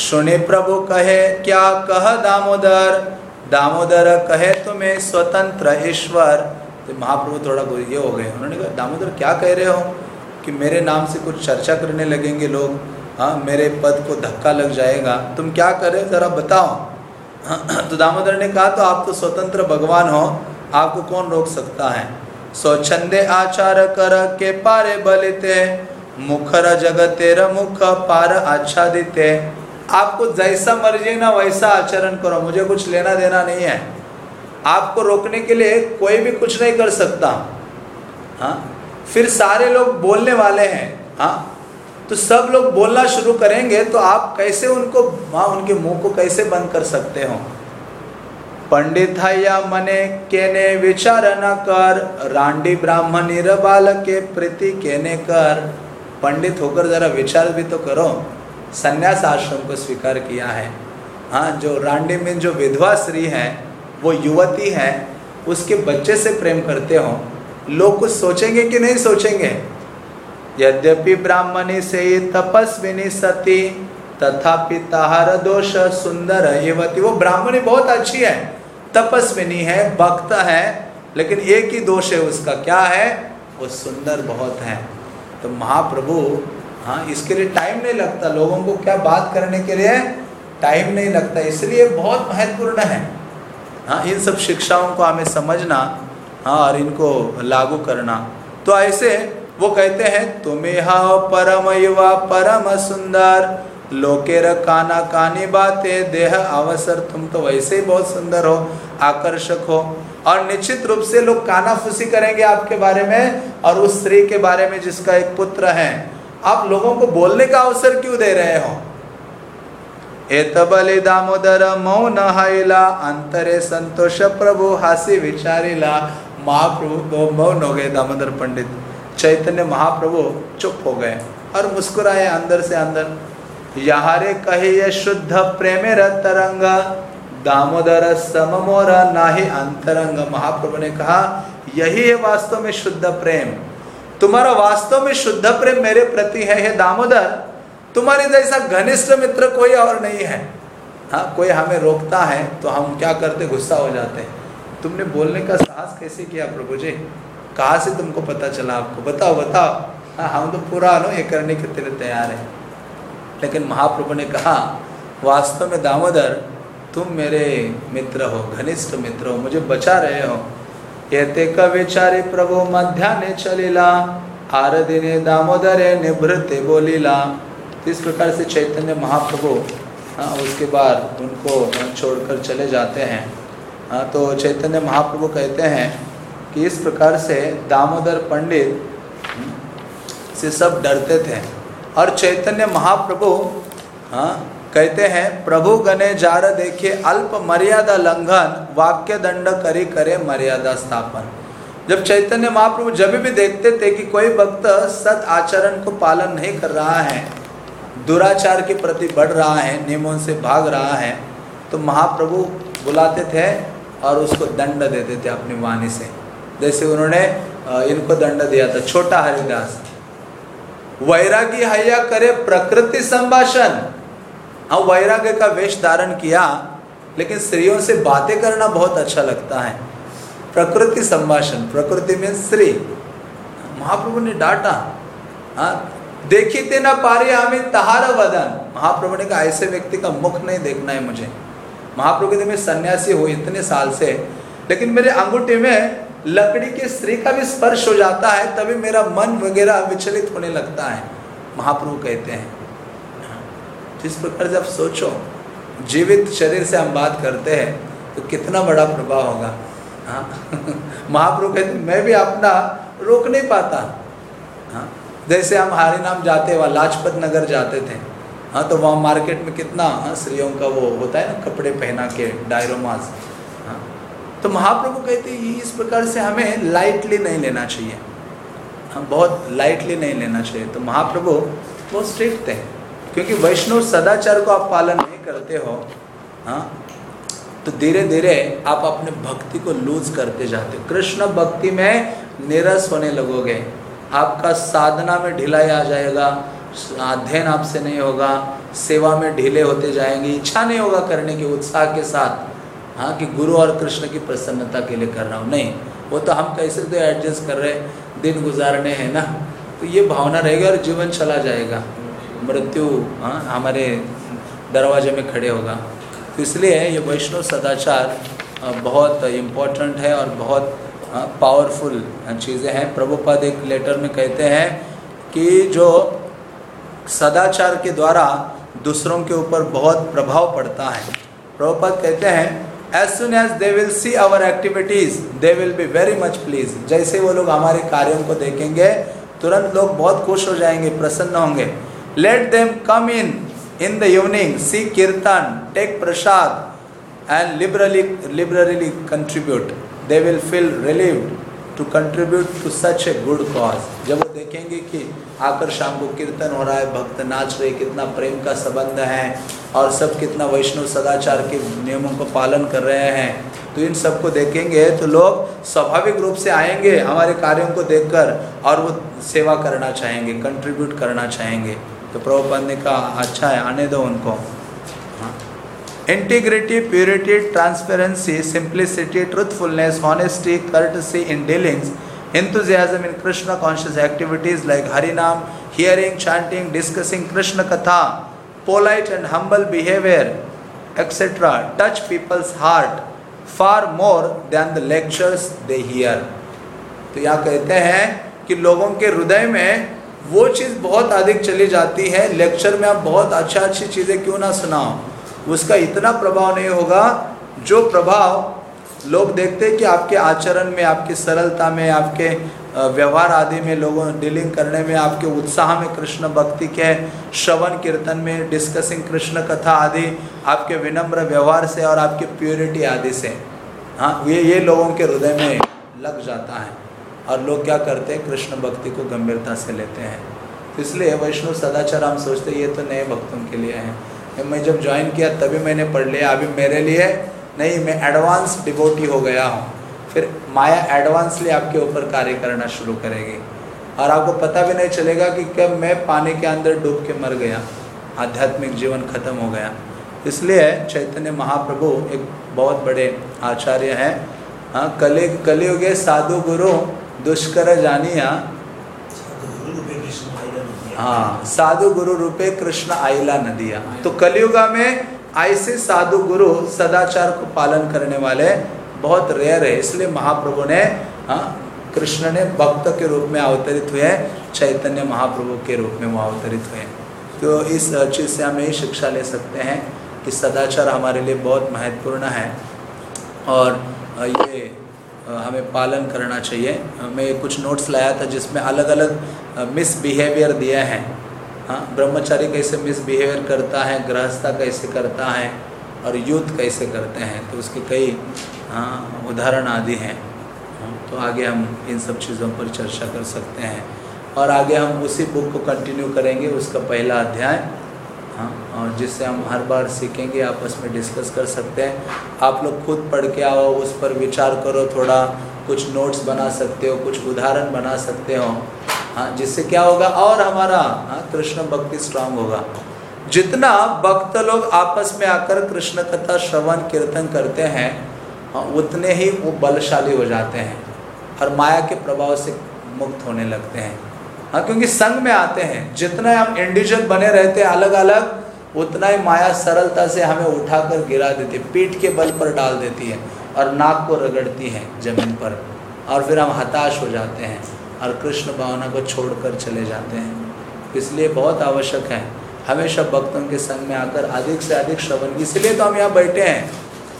सुने प्रभु कहे, क्या कह दामोदर? दामोदर कहे, तुम्हें स्वतंत्र ईश्वर. तो महाप्रभु थोड़ा ये हो गए। उन्होंने कहा, दामोदर, क्या कह रहे हो कि मेरे नाम से कुछ चर्चा करने लगेंगे लोग? हाँ मेरे पद को धक्का लग जाएगा। तुम क्या कर रहे हो? ज़रा बताओ। [clears throat] तो दामोदर ने कहा तो आप तो स्वतंत्र भगवान हो। आपको कौन रोक सकता है? स्वच्छंदे आचार कर के पारे बलिते, मुखर जगतेर मुख पार आच्छादित। आपको जैसा मर्ज़ी ना वैसा आचरण करो, मुझे कुछ लेना देना नहीं है। आपको रोकने के लिए कोई भी कुछ नहीं कर सकता। हाँ? फिर सारे लोग बोलने वाले हैं। हाँ? तो सब लोग बोलना शुरू करेंगे तो आप कैसे उनको हाँ उनके मुँह को कैसे बंद कर सकते हो? पंडित है या मने केने विचार न कर, रांडी ब्राह्मणी बाल के प्रीति केने कर। पंडित होकर जरा विचार भी तो करो। संन्यास आश्रम को स्वीकार किया है। हाँ जो रांडी में जो विधवा स्त्री है, वो युवती है, उसके बच्चे से प्रेम करते हो, लोग कुछ सोचेंगे कि नहीं सोचेंगे? यद्यपि ब्राह्मणी से तपस्विनी सती, तथापि ताहार दोष सुंदर युवती। वो ब्राह्मणी बहुत अच्छी है, तपस्विनी है, भक्त है, लेकिन एक ही दोष है उसका। क्या है? वो सुंदर बहुत है। तो महाप्रभु हाँ इसके लिए टाइम नहीं लगता। लोगों को क्या बात करने के लिए? टाइम नहीं लगता। इसलिए बहुत महत्वपूर्ण है। हाँ इन सब शिक्षाओं को हमें समझना हाँ और इनको लागू करना। तो ऐसे वो कहते हैं, तुम्हें परम युवा, परम सुंदर लोकेर काना कानी बातें, देह अवसर, तुम तो वैसे ही बहुत सुंदर हो, आकर्षक हो। और निश्चित रूप से लोग काना फूसी करेंगे आपके बारे में और उस स्त्री के बारे में जिसका एक पुत्र है। आप लोगों को बोलने का अवसर क्यों दे रहे हो? एत बलि दामोदर मौन हाइला अंतरे संतोष प्रभु हासी विचारिला। महाप्रभु को मौन हो गए दामोदर पंडित। चैतन्य महाप्रभु चुप हो गए और मुस्कुराए अंदर से अंदर। यहारे कहे ये शुद्ध प्रेमे तरंग, दामोदर सममोर नाही अंतरंग। महाप्रभु ने कहा, यही है वास्तव में शुद्ध प्रेम। तुम्हारा वास्तव में शुद्ध प्रेम मेरे प्रति है, हे दामोदर। तुम्हारे जैसा घनिष्ठ मित्र कोई और नहीं है। हाँ कोई हमें रोकता है तो हम क्या करते? गुस्सा हो जाते हैं। तुमने बोलने का साहस कैसे किया प्रभु जी? कहाँ से तुमको पता चला आपको? बताओ बताओ। हाँ हम तो पूरा नो ये करने के तेरे तैयार हैं। लेकिन महाप्रभु ने कहा, वास्तव में दामोदर, तुम मेरे मित्र हो, घनिष्ठ मित्र हो, मुझे बचा रहे हो। एते विचारे प्रभु मध्यान्ह चलीला आर दिने दामोदरे निभृते बोलीला। इस प्रकार से चैतन्य महाप्रभु हाँ उसके बाद उनको छोड़कर चले जाते हैं। हाँ तो चैतन्य महाप्रभु कहते हैं कि इस प्रकार से दामोदर पंडित से सब डरते थे। और चैतन्य महाप्रभु हाँ कहते हैं, प्रभु गने जार देखे अल्प मर्यादा लंघन, वाक्य दंड करी करे मर्यादा स्थापन। जब चैतन्य महाप्रभु जब भी देखते थे कि कोई भक्त सत आचरण को पालन नहीं कर रहा है, दुराचार के प्रति बढ़ रहा है, नियमों से भाग रहा है तो महाप्रभु बुलाते थे और उसको दंड देते थे अपनी वाणी से। जैसे उन्होंने इनको दंड दिया था, छोटा हरिदास। वैरागी हया करे प्रकृति संभाषण हाँ वैराग्य का वेश धारण किया, लेकिन स्त्रियों से बातें करना बहुत अच्छा लगता है। प्रकृति संभाषण, प्रकृति में स्त्री। महाप्रभु ने डांटा हाँ देखी ते ना पारे हमें तहारा वदन। महाप्रभु ने कहा, ऐसे व्यक्ति का मुख नहीं देखना है मुझे। महाप्रभु कहते मैं सन्यासी हूँ इतने साल से, लेकिन मेरे अंगूठे में लकड़ी की स्त्री का भी स्पर्श हो जाता है, तभी मेरा मन वगैरह विचलित होने लगता है। महाप्रभु कहते हैं जिस प्रकार से आप सोचो, जीवित शरीर से हम बात करते हैं तो कितना बड़ा प्रभाव होगा। हाँ? [laughs] महाप्रभु कहते, मैं भी अपना रोक नहीं पाता। हाँ? जैसे हम हरि नाम जाते वहाँ, लाजपत नगर जाते थे हाँ तो वहाँ मार्केट में कितना हाँ स्त्रियों का वो होता है ना, कपड़े पहना के डायरोमास हाँ? तो महाप्रभु कहते हैं इस प्रकार से हमें लाइटली नहीं लेना चाहिए। हाँ बहुत लाइटली नहीं लेना चाहिए। तो महाप्रभु बहुत स्ट्रिक्ट थे। क्योंकि वैष्णव सदाचार को आप पालन नहीं करते हो हाँ तो धीरे धीरे आप अपने भक्ति को लूज करते जाते हो। कृष्ण भक्ति में निरस होने लगोगे। आपका साधना में ढिलाई आ जाएगा, अध्ययन आपसे नहीं होगा, सेवा में ढीले होते जाएँगे, इच्छा नहीं होगा करने की, उत्साह के साथ हाँ कि गुरु और कृष्ण की प्रसन्नता के लिए कर रहा हूँ। नहीं, वो तो हम कैसे तो एडजस्ट कर रहे दिन गुजारने हैं ना। तो ये भावना रहेगी और जीवन चला जाएगा। मृत्यु हाँ हमारे दरवाजे में खड़े होगा। तो इसलिए ये वैष्णव सदाचार बहुत इम्पोर्टेंट है और बहुत पावरफुल चीज़ें हैं। प्रभुपद एक लेटर में कहते हैं कि जो सदाचार के द्वारा दूसरों के ऊपर बहुत प्रभाव पड़ता है। प्रभुपद कहते हैं as soon as they will see our activities they will be very much please जैसे वो लोग हमारे कार्यों को देखेंगे, तुरंत लोग बहुत खुश हो जाएँगे, प्रसन्न होंगे। Let them come in in the evening see kirtan take prasad and liberally liberally contribute they will feel relieved to contribute to such a good cause जब वो देखेंगे कि आकर शाम को कीर्तन हो रहा है, भक्त नाच रहे, कितना प्रेम का संबंध है, और सब कितना वैष्णव सदाचार के नियमों को पालन कर रहे हैं तो इन सबको देखेंगे तो लोग स्वाभाविक रूप से आएँगे, हमारे कार्यों को देखकर, और वो सेवा करना चाहेंगे कंट्रीब्यूट करना चाहेंगे। तो प्रभुपद ने कहा अच्छा है आने दो उनको Integrity, purity, transparency, simplicity, truthfulness, honesty, courtesy in dealings, enthusiasm in Krishna conscious activities like Harinam, hearing, chanting, discussing Krishna Katha, polite and humble behavior, etc., touch people's heart far more than the lectures they hear. तो यहाँ कहते हैं कि लोगों के हृदय में वो चीज़ बहुत अधिक चली जाती है। लेक्चर में आप बहुत अच्छा अच्छी चीज़ें क्यों ना सुनाओ? उसका इतना प्रभाव नहीं होगा। जो प्रभाव लोग देखते हैं कि आपके आचरण में, आपकी सरलता में, आपके व्यवहार आदि में, लोगों डीलिंग करने में, आपके उत्साह में कृष्ण भक्ति के श्रवण कीर्तन में डिस्कसिंग कृष्ण कथा आदि, आपके विनम्र व्यवहार से और आपके प्योरिटी आदि से हाँ ये ये लोगों के हृदय में लग जाता है। और लोग क्या करते हैं? कृष्ण भक्ति को गंभीरता से लेते हैं। तो इसलिए वैष्णव सदाचार हम सोचते ये तो नए भक्तों के लिए हैं। मैं जब ज्वाइन किया, तभी मैंने पढ़ लिया, अभी मेरे लिए नहीं, मैं एडवांस डिबोटी हो गया हूँ। फिर माया एडवांसली आपके ऊपर कार्य करना शुरू करेगी। और आपको पता भी नहीं चलेगा कि कब मैं पानी के अंदर डूब के मर गया, आध्यात्मिक जीवन खत्म हो गया। इसलिए चैतन्य महाप्रभु एक बहुत बड़े आचार्य हैं। हाँ कलि कलियुगे साधु गुरु दुष्कर जानिया। हाँ साधु गुरु रूपे कृष्ण आइला नदिया तो कलयुगा में ऐसे साधु गुरु सदाचार को पालन करने वाले बहुत रेयर है। इसलिए महाप्रभु ने हाँ कृष्ण ने भक्त के रूप में अवतरित हुए चैतन्य महाप्रभु के रूप में वो अवतरित हुए तो इस चीज़ से हम यही शिक्षा ले सकते हैं कि सदाचार हमारे लिए बहुत महत्वपूर्ण है। और ये हमें पालन करना चाहिए। मैं कुछ नोट्स लाया था जिसमें अलग अलग मिसबिहेवियर दिए हैं। हाँ ब्रह्मचारी कैसे मिसबिहेवियर करता है, गृहस्था कैसे करता है, और यूथ कैसे करते हैं तो उसके कई हाँ उदाहरण आदि हैं। तो आगे हम इन सब चीज़ों पर चर्चा कर सकते हैं। और आगे हम उसी बुक को कंटिन्यू करेंगे, उसका पहला अध्याय। हाँ और जिससे हम हर बार सीखेंगे आपस में डिस्कस कर सकते हैं। आप लोग खुद पढ़ के आओ उस पर विचार करो थोड़ा कुछ नोट्स बना सकते हो कुछ उदाहरण बना सकते हो। हाँ जिससे क्या होगा और हमारा हाँ कृष्ण भक्ति स्ट्रांग होगा। जितना भक्त लोग आपस में आकर कृष्ण कथा श्रवण कीर्तन करते हैं हाँ, उतने ही वो बलशाली हो जाते हैं और माया के प्रभाव से मुक्त होने लगते हैं। हाँ क्योंकि संग में आते हैं। जितना हम इंडिविजुअल बने रहते हैं अलग अलग उतना ही माया सरलता से हमें उठाकर गिरा देती है। पीठ के बल पर डाल देती है और नाक को रगड़ती है ज़मीन पर। और फिर हम हताश हो जाते हैं और कृष्ण भावना को छोड़कर चले जाते हैं। इसलिए बहुत आवश्यक है। हमेशा भक्तों के संग में आकर अधिक से अधिक श्रवण इसलिए तो हम यहाँ बैठे हैं।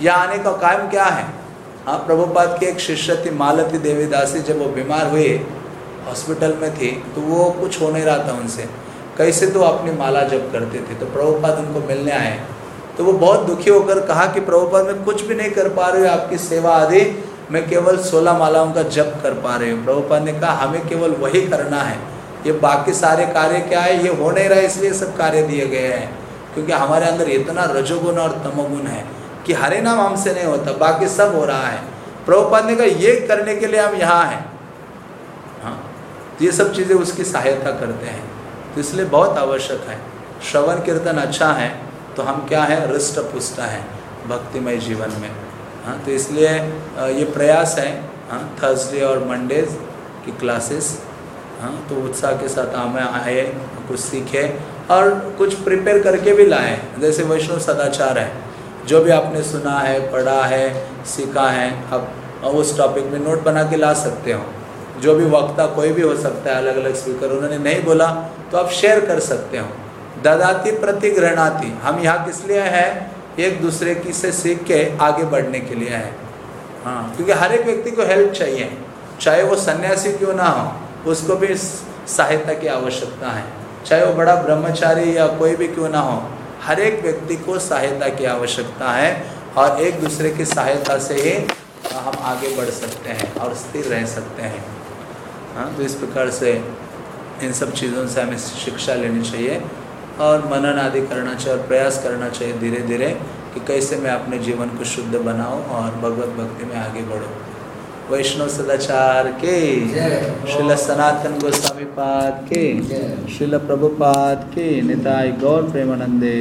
यहाँ आने का कायम क्या है? हाँ प्रभुपाद के एक शिष्य थी, मालती देवीदासी जब वो बीमार हुए हॉस्पिटल में थी तो वो कुछ हो नहीं रहा था उनसे। कैसे तो अपनी माला जप करते थे तो प्रभुपाद उनको मिलने आए। तो वो बहुत दुखी होकर कहा कि प्रभुपाद, मैं कुछ भी नहीं कर पा रही हूँ, आपकी सेवा आदि, मैं केवल सोलह मालाओं का जप कर पा रही हूँ। प्रभुपाद ने कहा, हमें केवल वही करना है। ये बाकी सारे कार्य क्या है? ये हो नहीं रहा, इसलिए सब कार्य दिए गए हैं। क्योंकि हमारे अंदर इतना रजोगुण और तमोगुण है कि हरे नाम हमसे नहीं होता, बाकी सब हो रहा है। प्रभुपाद ने कहा, ये करने के लिए हम यहाँ हैं। ये सब चीज़ें उसकी सहायता करते हैं। तो इसलिए बहुत आवश्यक है। श्रवण कीर्तन अच्छा है तो हम क्या है? रिष्ट पुष्ट हैं भक्तिमय जीवन में। हाँ तो इसलिए ये प्रयास है हाँ थर्सडे और मंडेज की क्लासेस हाँ तो उत्साह के साथ हमें आए, कुछ सीखे और कुछ प्रिपेयर करके भी लाए। जैसे वैष्णव सदाचार है, जो भी आपने सुना है, पढ़ा है, सीखा है, आप उस टॉपिक में नोट बना के ला सकते हो। जो भी वक्ता कोई भी हो सकता है अलग अलग स्पीकर, उन्होंने नहीं बोला तो आप शेयर कर सकते हो। ददाती प्रति ग्रहणाती हम यहाँ किस लिए हैं? एक दूसरे की से सीख के आगे बढ़ने के लिए है। हाँ क्योंकि हर एक व्यक्ति को हेल्प चाहिए। चाहे वो सन्यासी क्यों ना हो, उसको भी सहायता की आवश्यकता है। चाहे वो बड़ा ब्रह्मचारी या कोई भी क्यों ना हो, हर एक व्यक्ति को सहायता की आवश्यकता है और एक दूसरे की सहायता से ही हम आगे बढ़ सकते हैं और स्थिर रह सकते हैं। हाँ तो इस प्रकार से इन सब चीज़ों से हमें शिक्षा लेनी चाहिए और मनन आदि करना चाहिए और प्रयास करना चाहिए धीरे धीरे कि कैसे मैं अपने जीवन को शुद्ध बनाऊँ और भगवत भक्ति में आगे बढ़ूं। वैष्णव सदाचार के शिल सनातन गोस्वामी पाद के शिल प्रभुपाद के निताय गौर प्रेमानंदे।